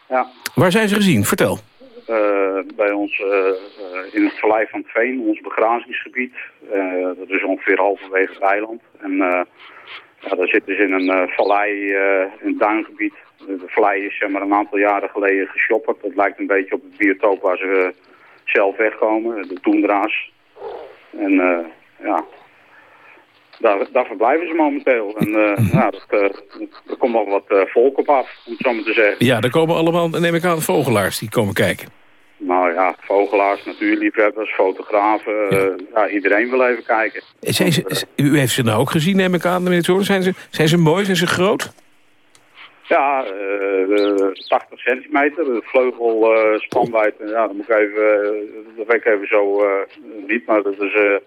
Ja. Waar zijn ze gezien? Vertel. Uh, bij ons uh, in het Vallei van Veen, ons begrazingsgebied. Uh, dat is ongeveer halverwege het eiland. En ja, daar zitten ze in een vallei, in een duingebied. De vallei is zeg maar, een aantal jaren geleden geshopperd. Dat lijkt een beetje op het biotoop waar ze zelf wegkomen, de toendra's. En ja, daar, daar, verblijven ze momenteel. En uh, nou, dat, uh, er komt nog wat uh, volk op af, om het zo maar te zeggen. Ja, er komen allemaal, neem ik aan, vogelaars die komen kijken. Nou ja, vogelaars, natuurliefhebbers, fotografen. Ja. ja iedereen wil even kijken. Zijn ze, u heeft ze nou ook gezien, neem ik aan, meneer. Zijn ze, zijn ze mooi, zijn ze groot? Ja, 80 centimeter, de vleugelspanwijd. ja, dat moet ik even, dat weet ik even zo niet, maar dat is...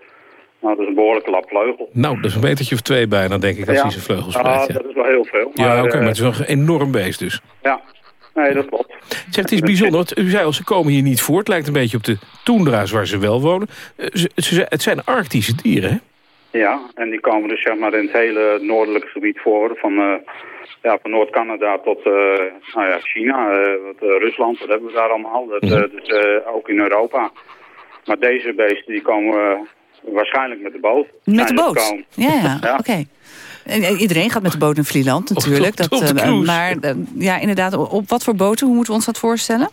Nou, dat is een behoorlijke lap vleugel. Nou, dat is een metertje of twee bijna, denk ik, als hij ja. zijn vleugels spreidt. Ja, dat is wel heel veel. ja oké, okay, uh, maar het is wel een enorm beest dus. Ja, nee, dat klopt. Zeg, het is bijzonder, want u zei al, ze komen hier niet voor. Het lijkt een beetje op de toendra's waar ze wel wonen. Uh, ze, ze, het zijn arctische dieren, hè? Ja, en die komen dus zeg maar in het hele noordelijke gebied voor. Van, uh, ja, van Noord-Canada tot nou ja, China, wat, Rusland, wat hebben we daar allemaal. Dat, Mhm. dus ook in Europa. Maar deze beesten die komen waarschijnlijk met de boot. Met de boot? Ja, ja, ja. oké. Okay. Iedereen gaat met de boot in Vlieland natuurlijk. Op, op, op dat, uh, maar uh, ja, inderdaad, op wat voor boten? Hoe moeten we ons dat voorstellen?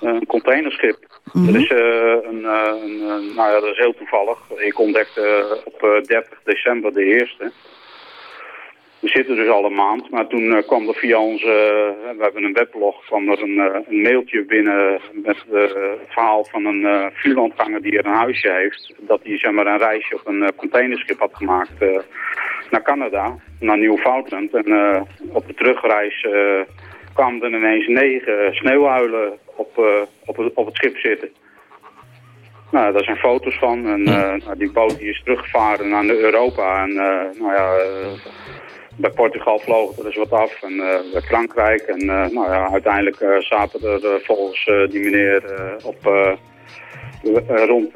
Een containerschip. Mm Mhm. -hmm. Dat is, uh, een, een, een, nou ja, dat is heel toevallig. Ik ontdekte op 30 december de eerste. We zitten dus al een maand, maar toen eh, kwam er via onze, uh, we hebben een weblog, kwam er een, uh, een mailtje binnen met het verhaal van een uh, die er een huisje heeft. Dat hij zeg maar, een reisje op een containerschip had gemaakt naar Canada, naar Newfoundland. En op de terugreis kwamen er ineens negen sneeuwhuilen op, op, het, op het schip zitten. Nou, daar zijn foto's van. En nou, die boot die is teruggevaren naar Europa. En nou ja bij Portugal vloog er dus wat af en uh, bij Frankrijk. En uh, nou ja, uiteindelijk uh, zaten er volgens die meneer op, rond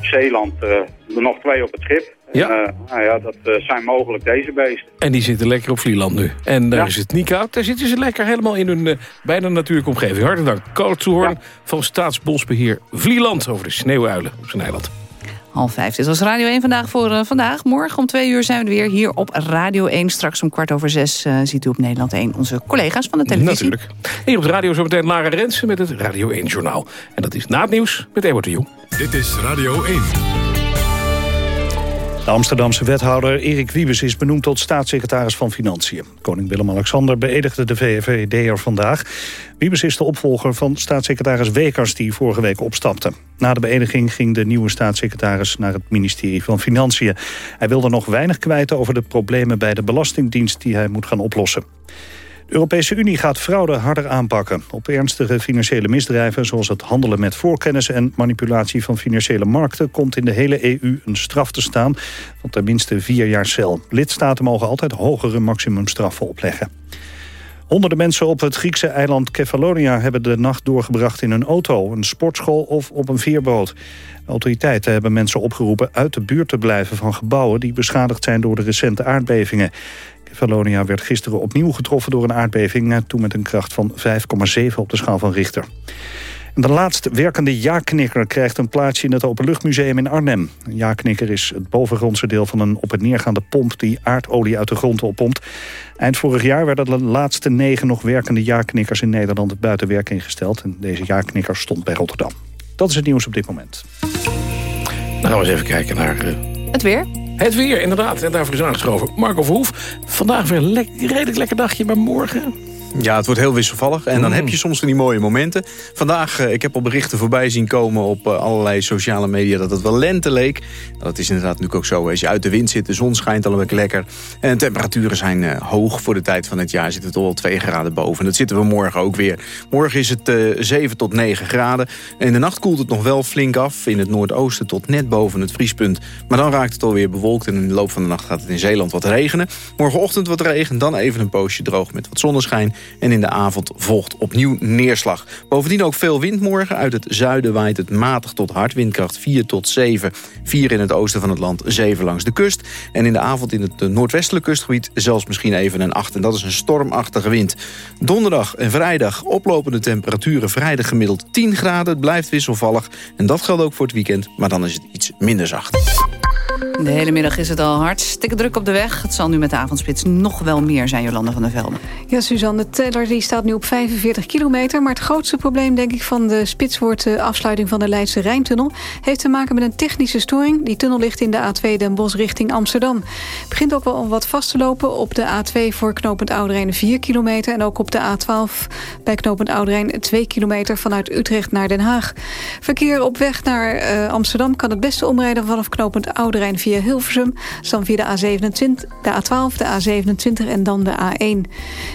Zeeland er nog twee op het schip. Ja. En, nou ja, dat zijn mogelijk deze beesten. En die zitten lekker op Vlieland nu. En daar Ja. is het niet koud. Daar zitten ze lekker helemaal in hun bijna natuurlijke omgeving. Hartelijk dank. Koot Toehoorn van Staatsbosbeheer Vlieland... over de sneeuwuilen op zijn eiland. Half vijf. Dit was Radio 1 vandaag voor uh, vandaag. Morgen om twee uur zijn we weer hier op Radio 1. Straks om kwart over zes uh, ziet u op Nederland 1 onze collega's van de televisie. Natuurlijk. Hier op de radio zometeen Lara Rensen met het Radio 1 Journaal. En dat is na het nieuws met de Jong. Dit is Radio 1. De Amsterdamse wethouder Erik Wiebes is benoemd tot staatssecretaris van Financiën. Koning Willem-Alexander beëdigde de VVD'er vandaag. Wiebes is de opvolger van staatssecretaris Wekers die vorige week opstapte. Na de beëdiging ging de nieuwe staatssecretaris naar het ministerie van Financiën. Hij wilde nog weinig kwijt over de problemen bij de Belastingdienst die hij moet gaan oplossen. De Europese Unie gaat fraude harder aanpakken. Op ernstige financiële misdrijven zoals het handelen met voorkennis... en manipulatie van financiële markten... komt in de hele EU een straf te staan van tenminste vier jaar cel. Lidstaten mogen altijd hogere maximumstraffen opleggen. Honderden mensen op het Griekse eiland Kefalonia hebben de nacht doorgebracht in een auto, een sportschool of op een veerboot. Autoriteiten hebben mensen opgeroepen uit de buurt te blijven van gebouwen die beschadigd zijn door de recente aardbevingen. Kefalonia werd gisteren opnieuw getroffen door een aardbeving, toen met een kracht van 5,7 op de schaal van Richter. En de laatst werkende ja-knikker krijgt een plaatsje in het Openluchtmuseum in Arnhem. Een ja-knikker is het bovengrondse deel van een op- en neergaande pomp... die aardolie uit de grond oppompt. Eind vorig jaar werden de laatste negen nog werkende ja-knikkers in Nederland... buiten werk ingesteld. En deze ja-knikker stond bij Rotterdam. Dat is het nieuws op dit moment. Dan gaan we eens even kijken naar... Uh, het weer. Het weer, inderdaad. En daarvoor is aangeschoven Marco Verhoef. Vandaag weer een redelijk lekker dagje, maar morgen... Ja, het wordt heel wisselvallig. En dan heb je soms van die mooie momenten. Vandaag, uh, ik heb al berichten voorbij zien komen op uh, allerlei sociale media... dat het wel lente leek. Nou, dat is inderdaad natuurlijk ook zo. Als je uit de wind zit, de zon schijnt al een beetje lekker. En de temperaturen zijn uh, hoog voor de tijd van het jaar. Zit het al wel 2 graden boven. En dat zitten we morgen ook weer. Morgen is het 7 tot 9 graden. En in de nacht koelt het nog wel flink af. In het noordoosten tot net boven het vriespunt. Maar dan raakt het alweer bewolkt. En in de loop van de nacht gaat het in Zeeland wat regenen. Morgenochtend wat regen. Dan even een poosje droog met wat zonneschijn. En in de avond volgt opnieuw neerslag. Bovendien ook veel wind morgen. Uit het zuiden waait het matig tot hard. Windkracht 4 tot 7. 4 in het oosten van het land, 7 langs de kust. En in de avond in het noordwestelijk kustgebied zelfs misschien even een 8. En dat is een stormachtige wind. Donderdag en vrijdag oplopende temperaturen. Vrijdag gemiddeld 10 graden. Het blijft wisselvallig. En dat geldt ook voor het weekend. Maar dan is het iets minder zacht. De hele middag is het al hartstikke druk op de weg. Het zal nu met de avondspits nog wel meer zijn, Jolanda van der Velden. Ja, Suzanne, de teller die staat nu op 45 kilometer. Maar het grootste probleem, denk ik, van de spits wordt de afsluiting van de Leidse Rijntunnel. Heeft te maken met een technische storing. Die tunnel ligt in de A2 Den Bosch richting Amsterdam. Het begint ook wel wat vast te lopen op de A2 voor knooppunt Ouderijn 4 kilometer. En ook op de A12 bij knooppunt Ouderijn 2 kilometer vanuit Utrecht naar Den Haag. Verkeer op weg naar uh, Amsterdam kan het beste omrijden vanaf knooppunt Ouderijn via Hilversum. Dan via de A27, de A12, de A27 en dan de A1.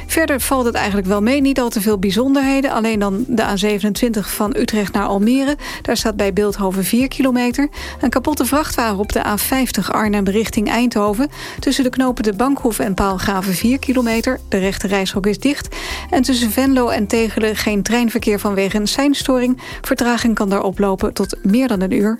Verder valt het eigenlijk wel mee. Niet al te veel bijzonderheden. Alleen dan de A27 van Utrecht naar Almere. Daar staat bij Beeldhoven 4 kilometer. Een kapotte vrachtwagen op de A50 Arnhem richting Eindhoven. Tussen de knopen de Bankhoef en Paalgraven 4 kilometer. De rechte reishok is dicht. En tussen Venlo en Tegelen geen treinverkeer vanwege een seinstoring. Vertraging kan daar oplopen tot meer dan een uur.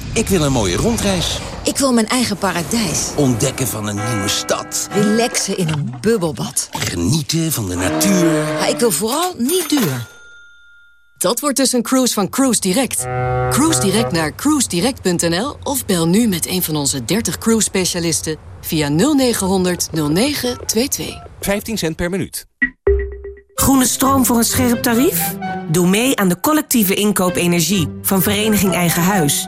Ik wil een mooie rondreis. Ik wil mijn eigen paradijs. Ontdekken van een nieuwe stad. Relaxen in een bubbelbad. Genieten van de natuur. Maar ik wil vooral niet duur. Dat wordt dus een cruise van Cruise Direct. Cruise Direct naar cruisedirect.nl of bel nu met een van onze 30 cruise specialisten via 0900 0922. 15 cent per minuut. Groene stroom voor een scherp tarief? Doe mee aan de collectieve inkoop energie van Vereniging Eigen Huis.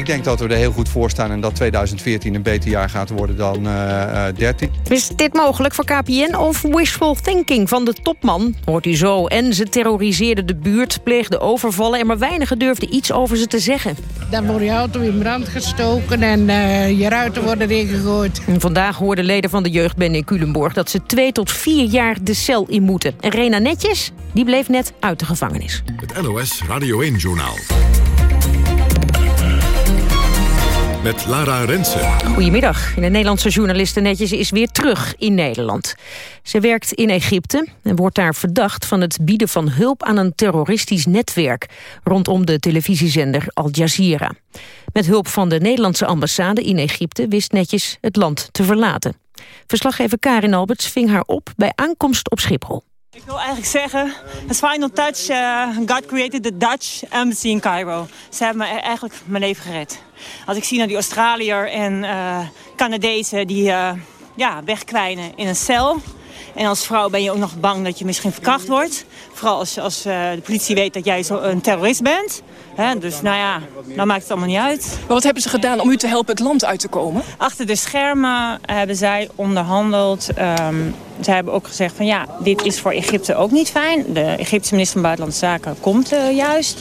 Ik denk dat we er heel goed voor staan en dat 2014 een beter jaar gaat worden dan uh, 13. Is dit mogelijk voor KPN of wishful thinking van de topman? Hoort u zo. En ze terroriseerden de buurt, pleegden overvallen... en maar weinigen durfden iets over ze te zeggen. Dan wordt je auto in brand gestoken en uh, je ruiten worden ingegooid. En vandaag hoorden leden van de jeugdbende in Culemborg... dat ze twee tot vier jaar de cel in moeten. En Rena Netjes, die bleef net uit de gevangenis. Het NOS Radio 1-journaal. Met Lara Rensen. Goedemiddag. De Nederlandse journaliste Netjes is weer terug in Nederland. Ze werkt in Egypte en wordt daar verdacht van het bieden van hulp aan een terroristisch netwerk rondom de televisiezender Al Jazeera. Met hulp van de Nederlandse ambassade in Egypte wist Netjes het land te verlaten. Verslaggever Karin Alberts ving haar op bij aankomst op Schiphol. Ik wil eigenlijk zeggen, het final touch, uh, God created the Dutch embassy in Cairo. Ze hebben me eigenlijk mijn leven gered. Als ik zie naar die Australiër en uh, Canadezen die uh, ja, wegkwijnen in een cel. En als vrouw ben je ook nog bang dat je misschien verkracht wordt. Vooral als, als de politie weet dat jij zo een terrorist bent. He, dus nou ja, dan maakt het allemaal niet uit. Maar wat hebben ze gedaan om u te helpen het land uit te komen? Achter de schermen hebben zij onderhandeld. Um, zij hebben ook gezegd van ja, dit is voor Egypte ook niet fijn. De Egyptische minister van Buitenlandse Zaken komt uh, juist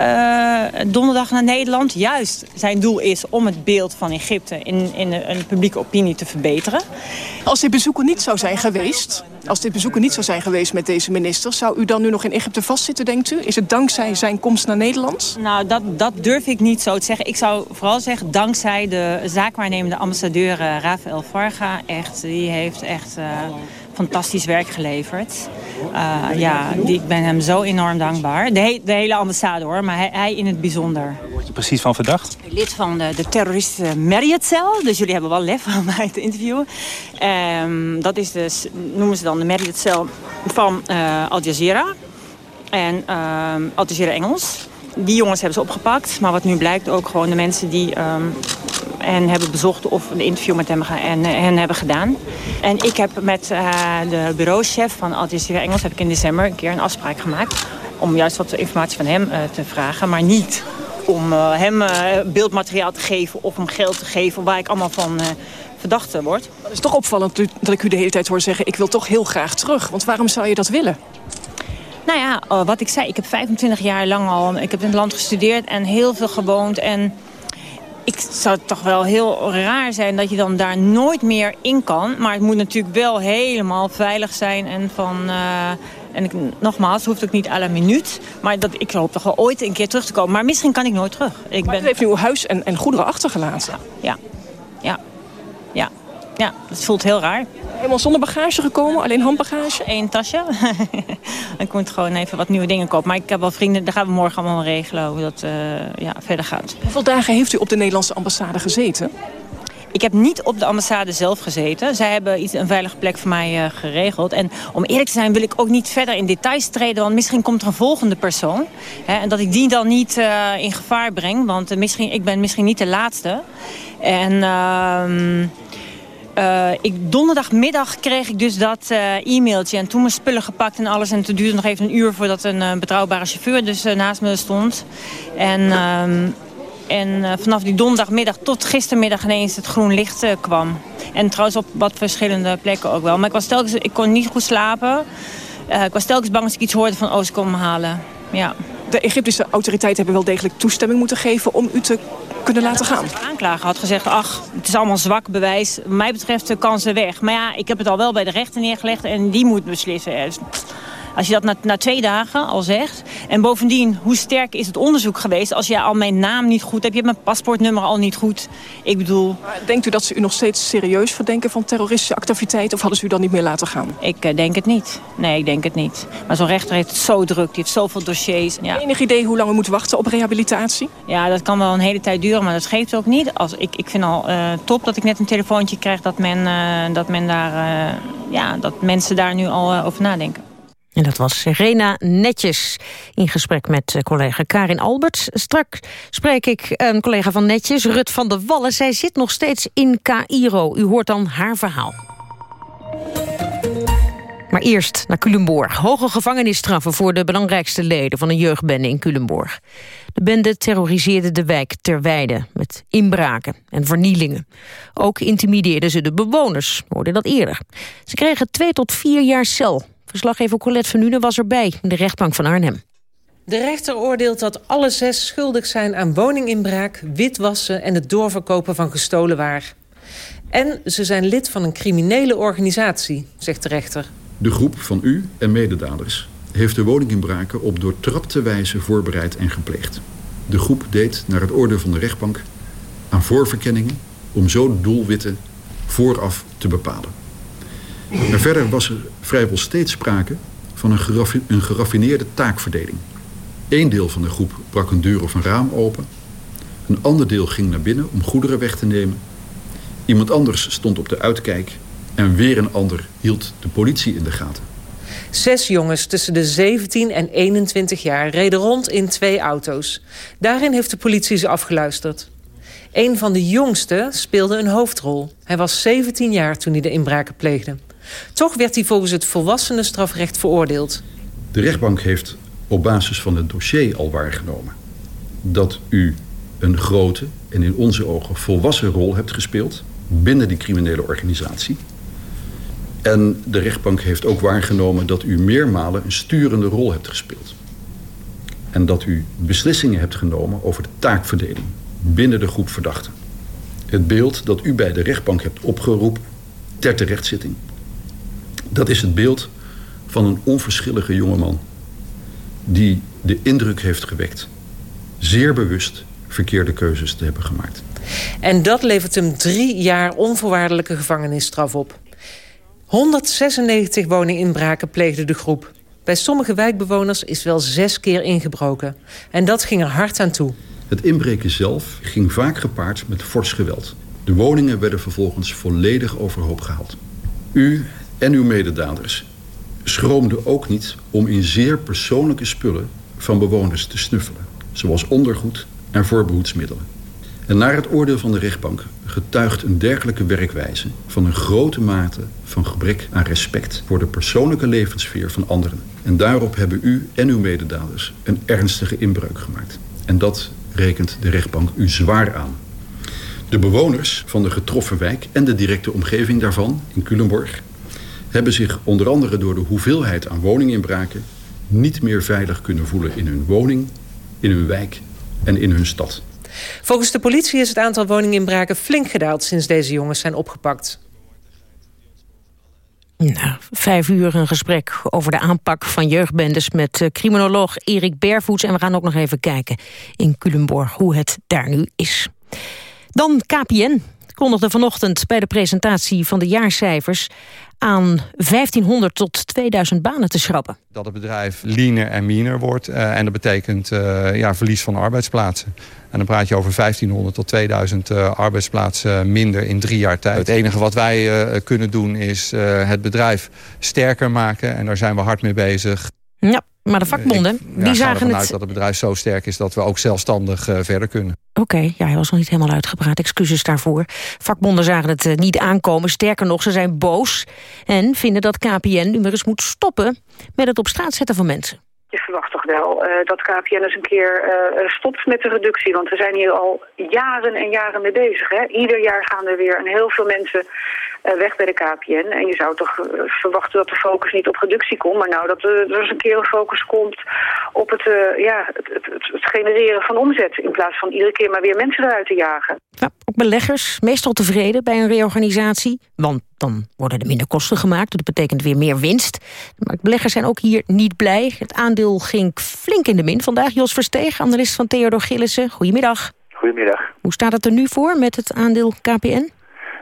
uh, donderdag naar Nederland. Juist zijn doel is om het beeld van Egypte in, in de, in de publieke opinie te verbeteren. Als dit bezoeken niet zou zijn geweest, als dit bezoeken niet zou zijn geweest met deze minister, zou u dan nu nog in Egypte vastzitten, denkt u? Is het dankzij zijn komst naar Nederland? Nou, dat, dat durf ik niet zo te zeggen. Ik zou vooral zeggen, dankzij de zaakwaarnemende ambassadeur uh, Rafael Varga. Echt, die heeft echt uh, fantastisch werk geleverd. Uh, ja, die, ik ben hem zo enorm dankbaar. De, he, de hele ambassade hoor, maar hij, hij, in het bijzonder. Word je precies van verdacht? Lid van de, de terrorist Marriott-cel. Dus jullie hebben wel lef om mij te interviewen. Um, dat is dus, noemen ze dan de Marriott-cel van uh, Al Jazeera. En uh, Al Jazeera Engels. Die jongens hebben ze opgepakt. Maar wat nu blijkt ook gewoon de mensen die um, hen hebben bezocht of een interview met hem en, hen hebben gedaan. En ik heb met de bureauchef van Al Jazeera Engels heb ik in december een keer een afspraak gemaakt. Om juist wat informatie van hem te vragen. Maar niet om uh, hem beeldmateriaal te geven of om geld te geven. Waar ik allemaal van verdacht word. Het is toch opvallend dat ik u de hele tijd hoor zeggen... ik wil toch heel graag terug. Want waarom zou je dat willen? Nou ja, uh, wat ik zei, ik heb 25 jaar lang al... ik heb in het land gestudeerd en heel veel gewoond. En ik zou het toch wel heel raar zijn dat je dan daar nooit meer in kan. Maar het moet natuurlijk wel helemaal veilig zijn. En van... Uh, en ik, nogmaals, hoeft ook niet à la minuut. Maar dat, ik hoop toch wel ooit een keer terug te komen. Maar misschien kan ik nooit terug. Ik maar ben... u heeft uw huis en, en goederen achtergelaten. Ja, ja, ja. Ja, het voelt heel raar. Helemaal zonder bagage gekomen? Alleen handbagage? Eén tasje. ik moet gewoon even wat nieuwe dingen kopen. Maar ik heb wel vrienden, daar gaan we morgen allemaal regelen hoe dat uh, ja, verder gaat. Hoeveel dagen heeft u op de Nederlandse ambassade gezeten? Ik heb niet op de ambassade zelf gezeten. Zij hebben iets, een veilige plek voor mij uh, geregeld. En om eerlijk te zijn wil ik ook niet verder in details treden... want misschien komt er een volgende persoon. Hè, en dat ik die dan niet uh, in gevaar breng. Want uh, misschien, ik ben misschien niet de laatste. En... Uh, ik, donderdagmiddag kreeg ik dus dat e-mailtje. En toen mijn spullen gepakt en alles. En toen duurde het nog even een uur voordat een betrouwbare chauffeur dus naast me stond. En, ehm, en vanaf die donderdagmiddag tot gistermiddag ineens het groen licht kwam. En trouwens op wat verschillende plekken ook wel. Maar ik, was telkens, ik kon niet goed slapen. ik was telkens bang als ik iets hoorde van oh, ze komen me halen. Ja. De Egyptische autoriteiten hebben wel degelijk toestemming moeten geven om u te kunnen laten gaan. De aanklager had gezegd, ach, het is allemaal zwak bewijs. Wat mij betreft kan ze weg. Maar ja, ik heb het al wel bij de rechter neergelegd en die moet beslissen. Als je dat na, na, twee dagen al zegt. En bovendien, hoe sterk is het onderzoek geweest... als je al mijn naam niet goed hebt, je hebt mijn paspoortnummer al niet goed. Ik bedoel... Maar denkt u dat ze u nog steeds serieus verdenken van terroristische activiteit... of hadden ze u dan niet meer laten gaan? Ik uh, denk het niet. Nee, ik denk het niet. Maar zo'n rechter heeft het zo druk, die heeft zoveel dossiers. Ja. Enig idee hoe lang we moeten wachten op rehabilitatie? Ja, dat kan wel een hele tijd duren, maar dat geeft ook niet. Als, ik, ik vind al uh, top dat ik net een telefoontje krijg... dat men, uh, dat men daar, ja, dat mensen daar nu al over nadenken. En dat was Serena Netjes in gesprek met eh, collega Karin Alberts. Straks spreek ik een collega van Netjes, Rut van der Wallen. Zij zit nog steeds in Cairo. U hoort dan haar verhaal. Maar eerst naar Culemborg. Hoge gevangenisstraffen voor de belangrijkste leden van een jeugdbende in Culemborg. De bende terroriseerde de wijk Terweide met inbraken en vernielingen. Ook intimideerden ze de bewoners, hoorden dat eerder. Ze kregen twee tot vier jaar cel. Verslaggever Colette van Nuenen was erbij in de rechtbank van Arnhem. De rechter oordeelt dat alle zes schuldig zijn aan woninginbraak, witwassen en het doorverkopen van gestolen waar. En ze zijn lid van een criminele organisatie, zegt de rechter. De groep van u en mededaders heeft de woninginbraken op doortrapte wijze voorbereid en gepleegd. De groep deed naar het oordeel van de rechtbank aan voorverkenningen om zo doelwitten vooraf te bepalen. Maar verder was er vrijwel steeds sprake van een, een geraffineerde taakverdeling. Eén deel van de groep brak een deur of een raam open. Een ander deel ging naar binnen om goederen weg te nemen. Iemand anders stond op de uitkijk. En weer een ander hield de politie in de gaten. Zes jongens tussen de 17 en 21 jaar reden rond in twee auto's. Daarin heeft de politie ze afgeluisterd. Een van de jongsten speelde een hoofdrol. Hij was 17 jaar toen hij de inbraken pleegde. Toch werd hij volgens het volwassenenstrafrecht veroordeeld. De rechtbank heeft op basis van het dossier al waargenomen... dat u een grote en in onze ogen volwassen rol hebt gespeeld... binnen die criminele organisatie. En de rechtbank heeft ook waargenomen dat u meermalen een sturende rol hebt gespeeld. En dat u beslissingen hebt genomen over de taakverdeling binnen de groep verdachten. Het beeld dat u bij de rechtbank hebt opgeroepen ter terechtzitting dat is het beeld van een onverschillige jongeman... die de indruk heeft gewekt... zeer bewust verkeerde keuzes te hebben gemaakt. En dat levert hem drie jaar onvoorwaardelijke gevangenisstraf op. 196 woninginbraken pleegde de groep. Bij sommige wijkbewoners is wel zes keer ingebroken. En dat ging er hard aan toe. Het inbreken zelf ging vaak gepaard met fors geweld. De woningen werden vervolgens volledig overhoop gehaald. U en uw mededaders schroomden ook niet om in zeer persoonlijke spullen van bewoners te snuffelen, zoals ondergoed en voorbehoedsmiddelen. En naar het oordeel van de rechtbank getuigt een dergelijke werkwijze van een grote mate van gebrek aan respect voor de persoonlijke levenssfeer van anderen. En daarop hebben u en uw mededaders een ernstige inbreuk gemaakt. En dat rekent de rechtbank u zwaar aan. De bewoners van de getroffen wijk en de directe omgeving daarvan in Culemborg hebben zich onder andere door de hoeveelheid aan woninginbraken niet meer veilig kunnen voelen in hun woning, in hun wijk en in hun stad. Volgens de politie is het aantal woninginbraken flink gedaald sinds deze jongens zijn opgepakt. Nou, vijf uur een gesprek over de aanpak van jeugdbendes... met uh, criminoloog Erik Bervoets. En we gaan ook nog even kijken in Culemborg hoe het daar nu is. Dan KPN. Kondigde vanochtend bij de presentatie van de jaarcijfers aan 1500 tot 2000 banen te schrappen. Dat het bedrijf leaner en meaner wordt. Uh, en dat betekent uh, ja, verlies van arbeidsplaatsen. En dan praat je over 1500 tot 2000 uh, arbeidsplaatsen minder in drie jaar tijd. Het enige wat wij kunnen doen is het bedrijf sterker maken. En daar zijn we hard mee bezig. Ja, maar de vakbonden, Ik, ja, die zagen ervan het... uit dat het bedrijf zo sterk is dat we ook zelfstandig uh, verder kunnen. Oké, okay, ja, hij was nog niet helemaal uitgepraat. Excuses daarvoor. Vakbonden zagen het uh, niet aankomen. Sterker nog, ze zijn boos en vinden dat KPN nu maar eens moet stoppen... met het op straat zetten van mensen. Je verwacht toch wel uh, dat KPN eens een keer stopt met de reductie. Want we zijn hier al jaren en jaren mee bezig. Hè? Ieder jaar gaan er weer en heel veel mensen weg bij de KPN. En je zou toch uh, verwachten dat de focus niet op reductie komt, maar nou dat er eens een keer een focus komt op het, uh, ja, het, het, het, het, genereren van omzet in plaats van iedere keer maar weer mensen eruit te jagen. Ja, ook beleggers meestal tevreden bij een reorganisatie, want dan worden er minder kosten gemaakt. Dat betekent weer meer winst. Maar beleggers zijn ook hier niet blij. Het aandeel ging flink in de min vandaag. Jos Versteeg, analist van Theodor Gillissen. Goedemiddag. Goedemiddag. Hoe staat het er nu voor met het aandeel KPN?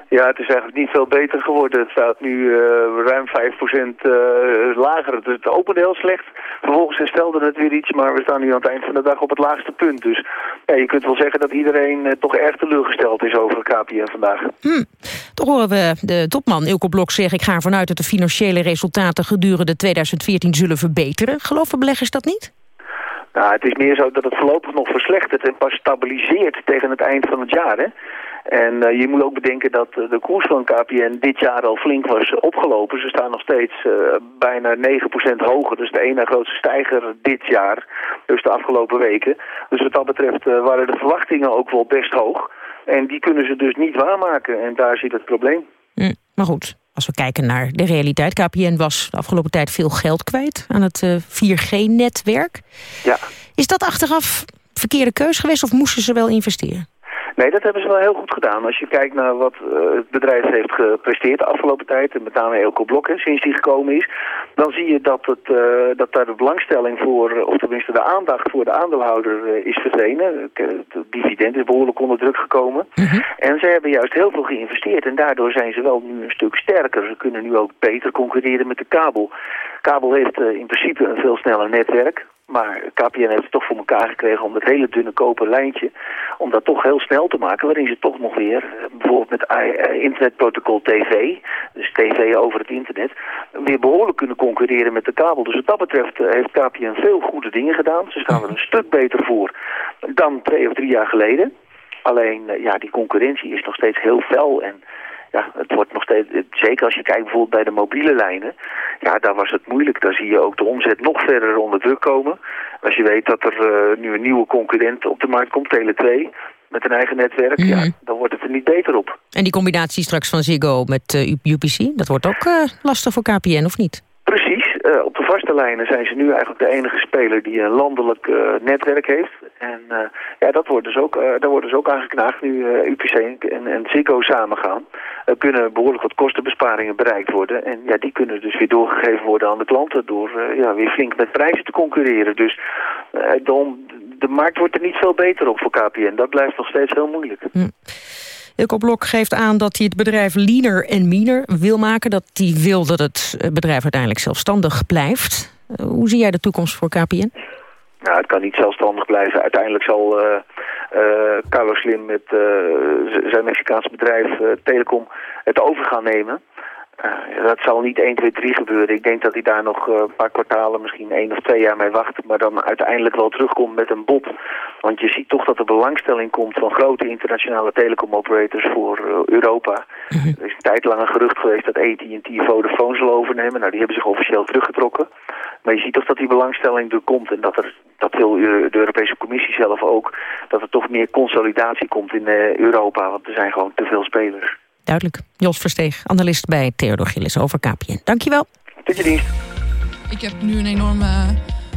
Ja, het is eigenlijk niet veel beter geworden. Het staat nu uh, ruim 5% uh, lager. Het opende heel slecht. Vervolgens herstelde het weer iets, maar we staan nu aan het eind van de dag op het laagste punt. Dus ja, je kunt wel zeggen dat iedereen uh, toch erg teleurgesteld is over KPN vandaag. Hmm. Toch horen we de topman Ilko Blok zeggen... ik ga ervan uit dat de financiële resultaten gedurende 2014 zullen verbeteren. Geloven beleggers dat niet? Nou, het is meer zo dat het voorlopig nog verslechtert en pas stabiliseert tegen het eind van het jaar. Hè? En uh, je moet ook bedenken dat uh, de koers van KPN dit jaar al flink was opgelopen. Ze staan nog steeds uh, bijna 9% hoger. Dus de ene grootste stijger dit jaar, dus de afgelopen weken. Dus wat dat betreft waren de verwachtingen ook wel best hoog. En die kunnen ze dus niet waarmaken. En daar zit het probleem. Mm, maar goed, als we kijken naar de realiteit. KPN was de afgelopen tijd veel geld kwijt aan het 4G-netwerk. Ja. Is dat achteraf verkeerde keus geweest of moesten ze wel investeren? Nee, dat hebben ze wel heel goed gedaan. Als je kijkt naar wat uh, het bedrijf heeft gepresteerd de afgelopen tijd, en met name Elko Blok, hè, sinds die gekomen is, dan zie je dat, het, uh, dat daar de belangstelling voor, of tenminste de aandacht voor de aandeelhouder uh, is verdwenen. Het dividend is behoorlijk onder druk gekomen. Mhm. En ze hebben juist heel veel geïnvesteerd en daardoor zijn ze wel nu een stuk sterker. Ze kunnen nu ook beter concurreren met de kabel. Kabel heeft in principe een veel sneller netwerk. Maar KPN heeft het toch voor elkaar gekregen om dat hele dunne koper lijntje... om dat toch heel snel te maken, waarin ze toch nog weer... bijvoorbeeld met internetprotocol TV, dus tv over het internet... weer behoorlijk kunnen concurreren met de kabel. Dus wat dat betreft heeft KPN veel goede dingen gedaan. Ze staan er een stuk beter voor dan twee of drie jaar geleden. Alleen, ja, die concurrentie is nog steeds heel fel en ja, het wordt nog steeds, zeker als je kijkt bijvoorbeeld bij de mobiele lijnen, ja, daar was het moeilijk. Daar zie je ook de omzet nog verder onder druk komen. Als je weet dat er uh, nu een nieuwe concurrent op de markt komt, Tele2, met een eigen netwerk, mm. ja, dan wordt het er niet beter op. En die combinatie straks van Ziggo met uh, UPC, dat wordt ook uh, lastig voor KPN, of niet? Precies. Uh, op de vaste lijnen zijn ze nu eigenlijk de enige speler die een landelijk uh, netwerk heeft. En uh, ja, dat wordt dus ook, daar wordt dus ook aangeknaagd nu UPC en, en Ziggo samen gaan. Er kunnen behoorlijk wat kostenbesparingen bereikt worden. En ja, die kunnen dus weer doorgegeven worden aan de klanten door ja, weer flink met prijzen te concurreren. Dus de, de markt wordt er niet veel beter op voor KPN. Dat blijft nog steeds heel moeilijk. Hm. Ilko Blok geeft aan dat hij het bedrijf leaner en meaner wil maken. Dat hij wil dat het bedrijf uiteindelijk zelfstandig blijft. Uh, hoe zie jij de toekomst voor KPN? Nou, het kan niet zelfstandig blijven. Uiteindelijk zal uh, uh, Carlos Slim met zijn Mexicaanse bedrijf Telecom het over gaan nemen. Dat zal niet 1, 2, 3 gebeuren. Ik denk dat hij daar nog uh, een paar kwartalen, misschien één of twee jaar mee wacht. Maar dan uiteindelijk wel terugkomt met een bod. Want je ziet toch dat er belangstelling komt van grote internationale telecomoperators voor uh, Europa. Mm -hmm. Er is een tijd lang een gerucht geweest dat AT&T Vodafone zal overnemen. Nou, die hebben zich officieel teruggetrokken. Maar je ziet toch dat die belangstelling er komt en dat er, dat wil de Europese Commissie zelf ook, dat er toch meer consolidatie komt in Europa. Want er zijn gewoon te veel spelers. Duidelijk. Jos Versteeg, analist bij Theodor Gillis over KPN. Dankjewel. Tot je dienst. Ik heb nu een enorme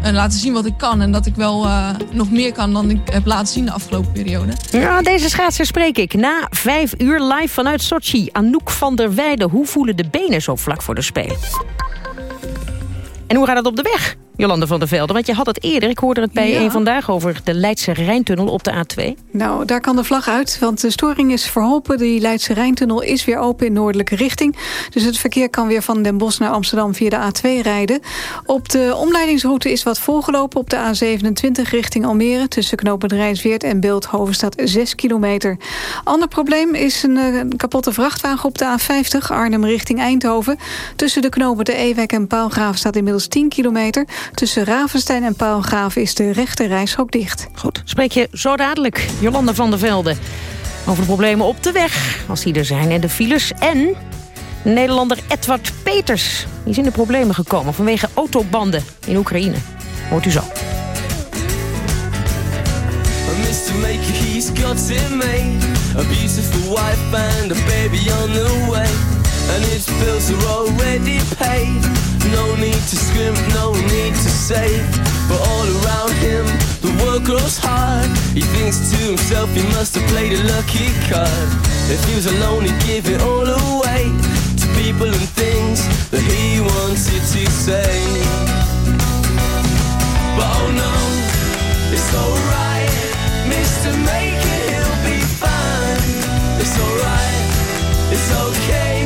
uh, laten zien wat ik kan. En dat ik wel uh, nog meer kan dan ik heb laten zien de afgelopen periode. Ja, deze schaatser spreek ik. Na vijf uur live vanuit Sochi. Anouk van der Weijden. Hoe voelen de benen zo vlak voor de Spelen? En hoe gaat het op de weg? Jolande van der Velde? Want je had het eerder, ik hoorde het bij Ja. een vandaag... over de Leidse Rijntunnel op de A2. Nou, daar kan de vlag uit, want de storing is verholpen. Die Leidse Rijntunnel is weer open in noordelijke richting. Dus het verkeer kan weer van Den Bosch naar Amsterdam via de A2 rijden. Op de omleidingsroute is wat volgelopen op de A27 richting Almere... tussen knooppunt Rijnsweert en Beeldhoven staat 6 kilometer. Ander probleem is een, eh, een kapotte vrachtwagen op de A50... Arnhem richting Eindhoven. Tussen de knopen de Ewek en Paalgraven staat inmiddels 10 kilometer. Tussen Ravenstein en Paalgraven is de rechte reishok dicht. Goed, spreek je zo dadelijk, Jolanda van der Velde. Over de problemen op de weg, als die er zijn, en de files. En Nederlander Edward Peters. Die is in de problemen gekomen vanwege autobanden in Oekraïne. Hoort u zo. Mr. Maker, he's got it made. A beautiful wife and a baby on the way. And his bills are already paid. No need to scrimp, no need to save. But all around him, the world grows hard. He thinks to himself, he must have played a lucky card. If he was alone, he'd give it all away to people and things that he wanted to say. But oh no, it's alright, Mr. Maker, he'll be fine. It's alright, it's okay,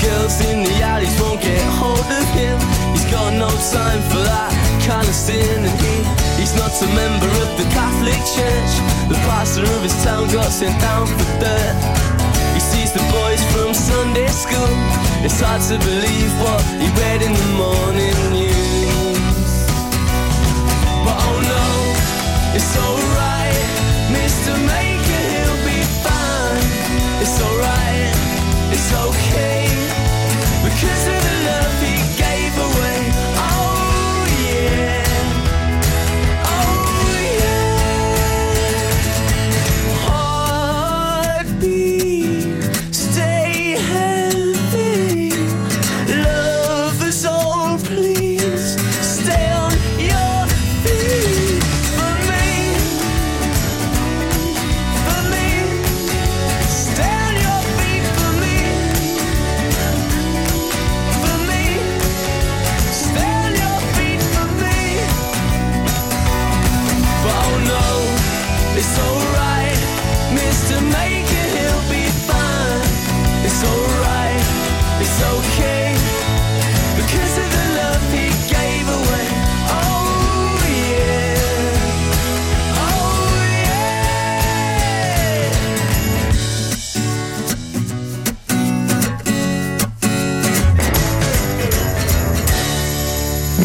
girls in the alleys won't get hold of him. He's got no time for that kind of sin And he, he's not a member of the Catholic Church. The pastor of his town got sent down for dirt. He sees the boys from Sunday school. It's hard to believe what he read in the morning news. But oh no, it's alright, Mr. Maker, he'll be fine. It's alright, it's okay,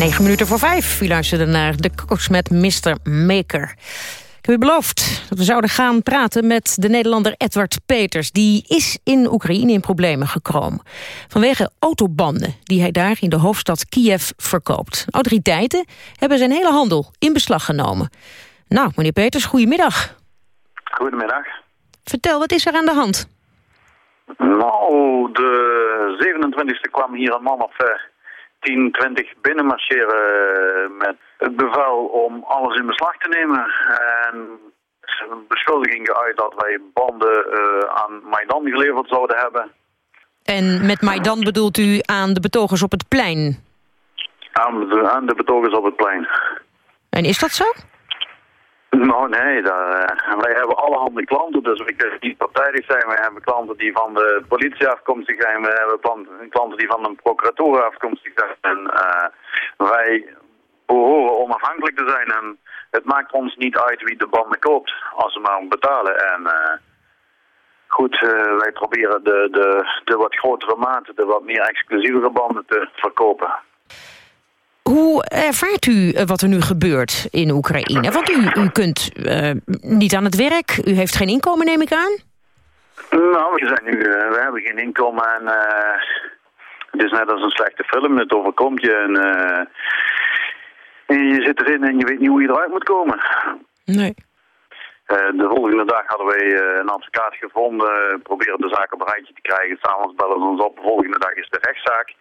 9 minuten voor vijf. U luisterde naar de Koks met Mr. Maker. Ik heb u beloofd dat we zouden gaan praten met de Nederlander Edward Peters. Die is in Oekraïne in problemen gekomen. Vanwege autobanden die hij daar in de hoofdstad Kiev verkoopt. Autoriteiten hebben zijn hele handel in beslag genomen. Nou, meneer Peters, goedemiddag. Goedemiddag. Vertel, wat is er aan de hand? Nou, de 27e kwam hier een man of 10, 20 binnenmarcheren eh, met het bevel om alles in beslag te nemen. En beschuldiging geuit dat wij banden eh, aan Maidan geleverd zouden hebben. En met Maidan bedoelt u aan de betogers op het plein. Aan de, aan de betogers op het plein. En is dat zo? Nou nee, daar, eh, wij hebben allerhande klanten, dus we kunnen niet partijdig zijn. Wij hebben klanten die van de politie afkomstig zijn, we hebben klanten, die van een procurator afkomstig zijn. En eh, wij behoren onafhankelijk te zijn en het maakt ons niet uit wie de banden koopt, als ze maar betalen. En eh, goed, wij proberen de, de, de wat grotere maten, de wat meer exclusievere banden te verkopen. Hoe ervaart u eh, wat er nu gebeurt in Oekraïne? Want u, u kunt eh, niet aan het werk, u heeft geen inkomen, neem ik aan? Nou, we zijn nu, eh, we hebben geen inkomen en het is net als een slechte film, het overkomt je. En, je zit erin en je weet niet hoe je eruit moet komen. Nee. De volgende dag hadden wij een advocaat gevonden, proberen de zaak op een rijtje te krijgen. S'avonds bellen ze ons op, de volgende dag is de rechtszaak.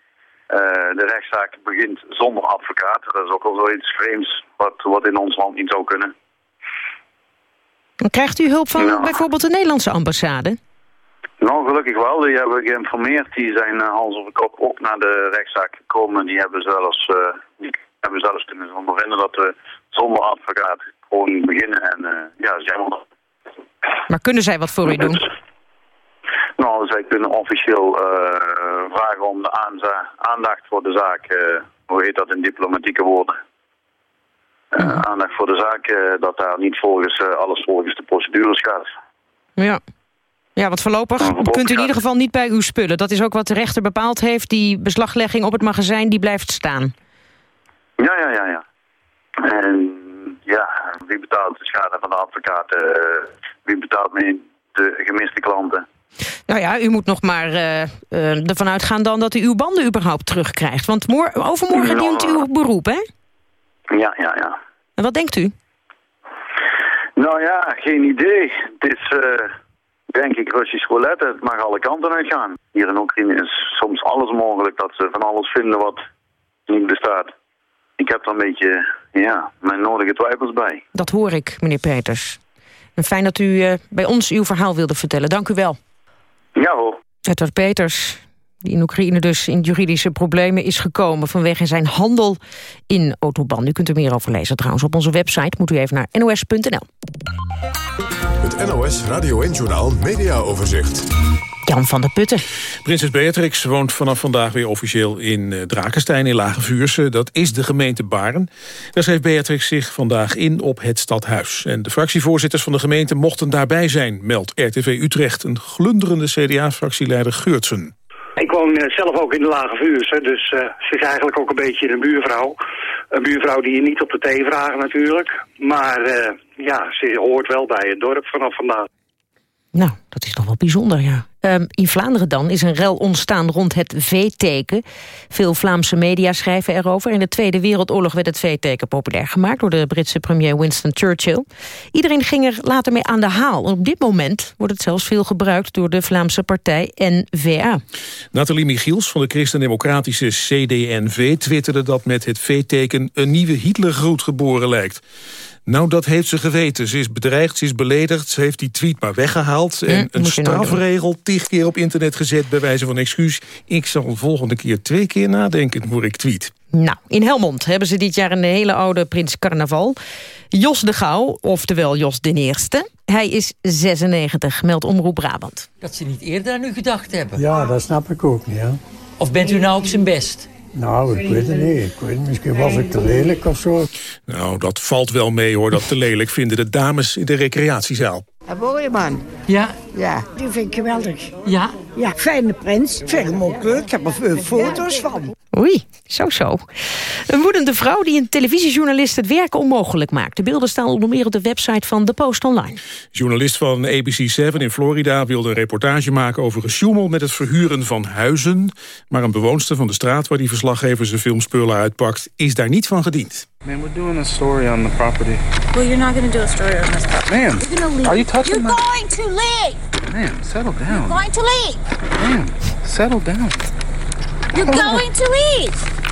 De rechtszaak begint zonder advocaat. Dat is ook al zoiets vreemds wat, wat in ons land niet zou kunnen. Krijgt u hulp van bijvoorbeeld de Nederlandse ambassade? Nou, gelukkig wel. Die hebben geïnformeerd. Die zijn uh, hals over kop ook naar de rechtszaak gekomen. Die hebben zelfs, uh, die hebben zelfs kunnen ondervinden dat we zonder advocaat gewoon beginnen. En uh, ja, zijn Maar kunnen zij wat voor u doen? Nou, zij kunnen officieel vragen om de aandacht voor de zaak. hoe heet dat in diplomatieke woorden? Aandacht voor de zaak, dat daar niet volgens alles volgens de procedures gaat. Ja. Ja, wat voorlopig kunt u in ieder geval niet bij uw spullen. Dat is ook wat de rechter bepaald heeft. Die beslaglegging op het magazijn, die blijft staan. Ja, ja, ja, ja. En ja, wie betaalt de schade van de advocaten? Wie betaalt mee de gemiste klanten? Nou ja, u moet nog maar uh, ervan uitgaan dan dat u uw banden überhaupt terugkrijgt. Want overmorgen dient uw beroep, hè? Ja, ja, ja. En wat denkt u? Nou ja, geen idee. Het is denk ik Russisch roulette. Het mag alle kanten uitgaan. Hier in Oekraïne is soms alles mogelijk dat ze van alles vinden wat niet bestaat. Ik heb er een beetje, ja, mijn nodige twijfels bij. Dat hoor ik, meneer Peters. En fijn dat u uh, bij ons uw verhaal wilde vertellen. Dank u wel. Ja hoor. Edward Peters, die in Oekraïne dus in juridische problemen is gekomen... vanwege zijn handel in autobanden. U kunt er meer over lezen trouwens op onze website. Moet u even naar nos.nl. Het NOS Radio 1-journaal Mediaoverzicht. Jan van der Putten. Prinses Beatrix woont vanaf vandaag weer officieel in uh, Drakenstein in Lage Vuurse. Dat is de gemeente Baren. Daar schreef Beatrix zich vandaag in op het stadhuis. En de fractievoorzitters van de gemeente mochten daarbij zijn, meldt RTV Utrecht. Een glunderende CDA-fractieleider Geurtsen. Ik woon uh, zelf ook in de Lage Vuurse, dus uh, ze is eigenlijk ook een beetje een buurvrouw. Een buurvrouw die je niet op de thee vraagt natuurlijk. Maar ja, ze hoort wel bij het dorp vanaf vandaag. Nou, dat is toch wel bijzonder, ja. Um, in Vlaanderen dan is een rel ontstaan rond het V-teken. Veel Vlaamse media schrijven erover. In de Tweede Wereldoorlog werd het V-teken populair gemaakt... door de Britse premier Winston Churchill. Iedereen ging er later mee aan de haal. En op dit moment wordt het zelfs veel gebruikt... door de Vlaamse partij N-VA. Nathalie Michiels van de christendemocratische CD&V twitterde dat met het V-teken... een nieuwe Hitlergroet geboren lijkt. Nou, dat heeft ze geweten. Ze is bedreigd, ze is beledigd. Ze heeft die tweet maar weggehaald. en een nou strafregel tig keer op internet gezet... bij wijze van excuus. Ik zal de volgende keer twee keer nadenken voor ik tweet. Nou, in Helmond hebben ze dit jaar een hele oude prins carnaval. Jos de Gouw, oftewel Jos de Eerste. Hij is 96, meldt Omroep Brabant. Dat ze niet eerder aan u gedacht hebben. Ja, dat snap ik ook niet. Ja. Of bent u nou op zijn best? Nou, ik weet het niet. Ik weet, misschien was ik te lelijk of zo. Nou, dat valt wel mee hoor. Dat te lelijk vinden de dames in de recreatiezaal. Een mooie man. Ja? Ja, die vind ik geweldig. Ja? Ja, fijne prins. Vind hem ook leuk. Ik heb er veel foto's van. Oei, zo zo. Een woedende vrouw die een televisiejournalist het werk onmogelijk maakt. De beelden staan onder meer op de website van The Post Online. Journalist van ABC7 in Florida wilde een reportage maken over gesjoemel met het verhuren van huizen. Maar een bewoonster van de straat waar die verslaggever zijn filmspullen uitpakt, is daar niet van gediend. Man, we're doing a story on the property. Well, you're not going to do a story on this property. Man, are you touching You're my... going to leave. Man, settle down. You're going to leave. Man, settle down. You're going to leave.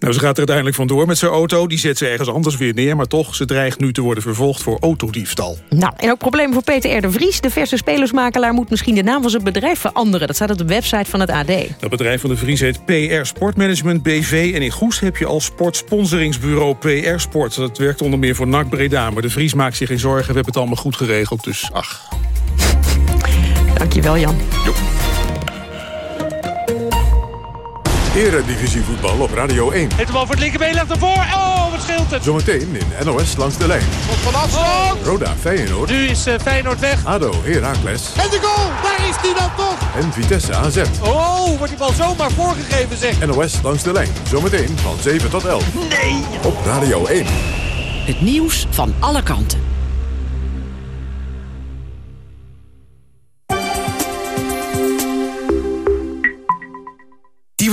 Nou, ze gaat er uiteindelijk vandoor met zijn auto. Die zet ze ergens anders weer neer. Maar toch, ze dreigt nu te worden vervolgd voor autodiefstal. Nou, en ook problemen voor Peter R. de Vries. De verse spelersmakelaar moet misschien de naam van zijn bedrijf veranderen. Dat staat op de website van het AD. Dat bedrijf van de Vries heet PR Sportmanagement BV. En in Goes heb je als sportsponsoringsbureau PR Sport. Dat werkt onder meer voor NAC Breda. Maar de Vries maakt zich geen zorgen. We hebben het allemaal goed geregeld, dus ach. Dankjewel, Jan. Jo. Eredivisie voetbal op Radio 1. Het bal voor het linkerbeen legt ervoor. Oh, wat scheelt het. Zometeen in NOS langs de lijn. Van afstand. Roda Feyenoord. Nu is uh, Feyenoord weg. ADO Heracles. En de goal, daar is hij dan toch. En Vitesse AZ. Oh, wordt die bal zomaar voorgegeven zeg. NOS langs de lijn. Zometeen van 7 tot 11. Nee. Op Radio 1. Het nieuws van alle kanten.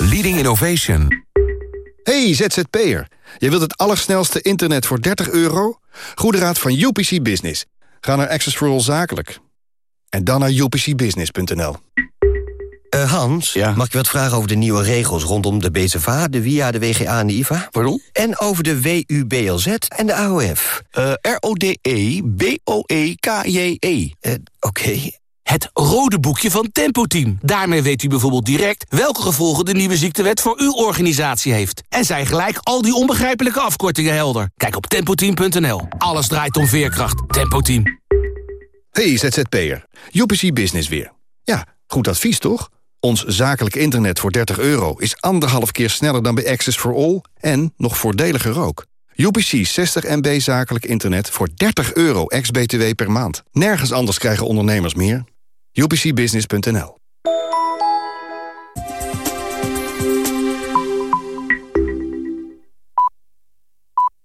leading innovation. Hey ZZP'er, je wilt het allersnelste internet voor 30 euro? Goede raad van UPC Business. Ga naar Access for All Zakelijk. En dan naar upcbusiness.nl. Eh, Hans, mag ik wat vragen over de nieuwe regels rondom de BZVA, de WIA, de WGA en de IVA? Pardon? En over de WUBLZ en de AOF? Uh, R-O-D-E-B-O-E-K-J-E. Uh, Oké. Het rode boekje van Tempo Team. Daarmee weet u bijvoorbeeld direct welke gevolgen de nieuwe ziektewet voor uw organisatie heeft. En zijn gelijk al die onbegrijpelijke afkortingen helder. Kijk op tempoteam.nl. Alles draait om veerkracht. Tempo Team. Hey ZZP'er, UPC Business weer. Ja, goed advies toch? Ons zakelijk internet voor 30 euro is anderhalf keer sneller dan bij Access for All... en nog voordeliger ook. UPC 60 MB zakelijk internet voor 30 euro ex-BTW per maand. Nergens anders krijgen ondernemers meer. UPCbusiness.nl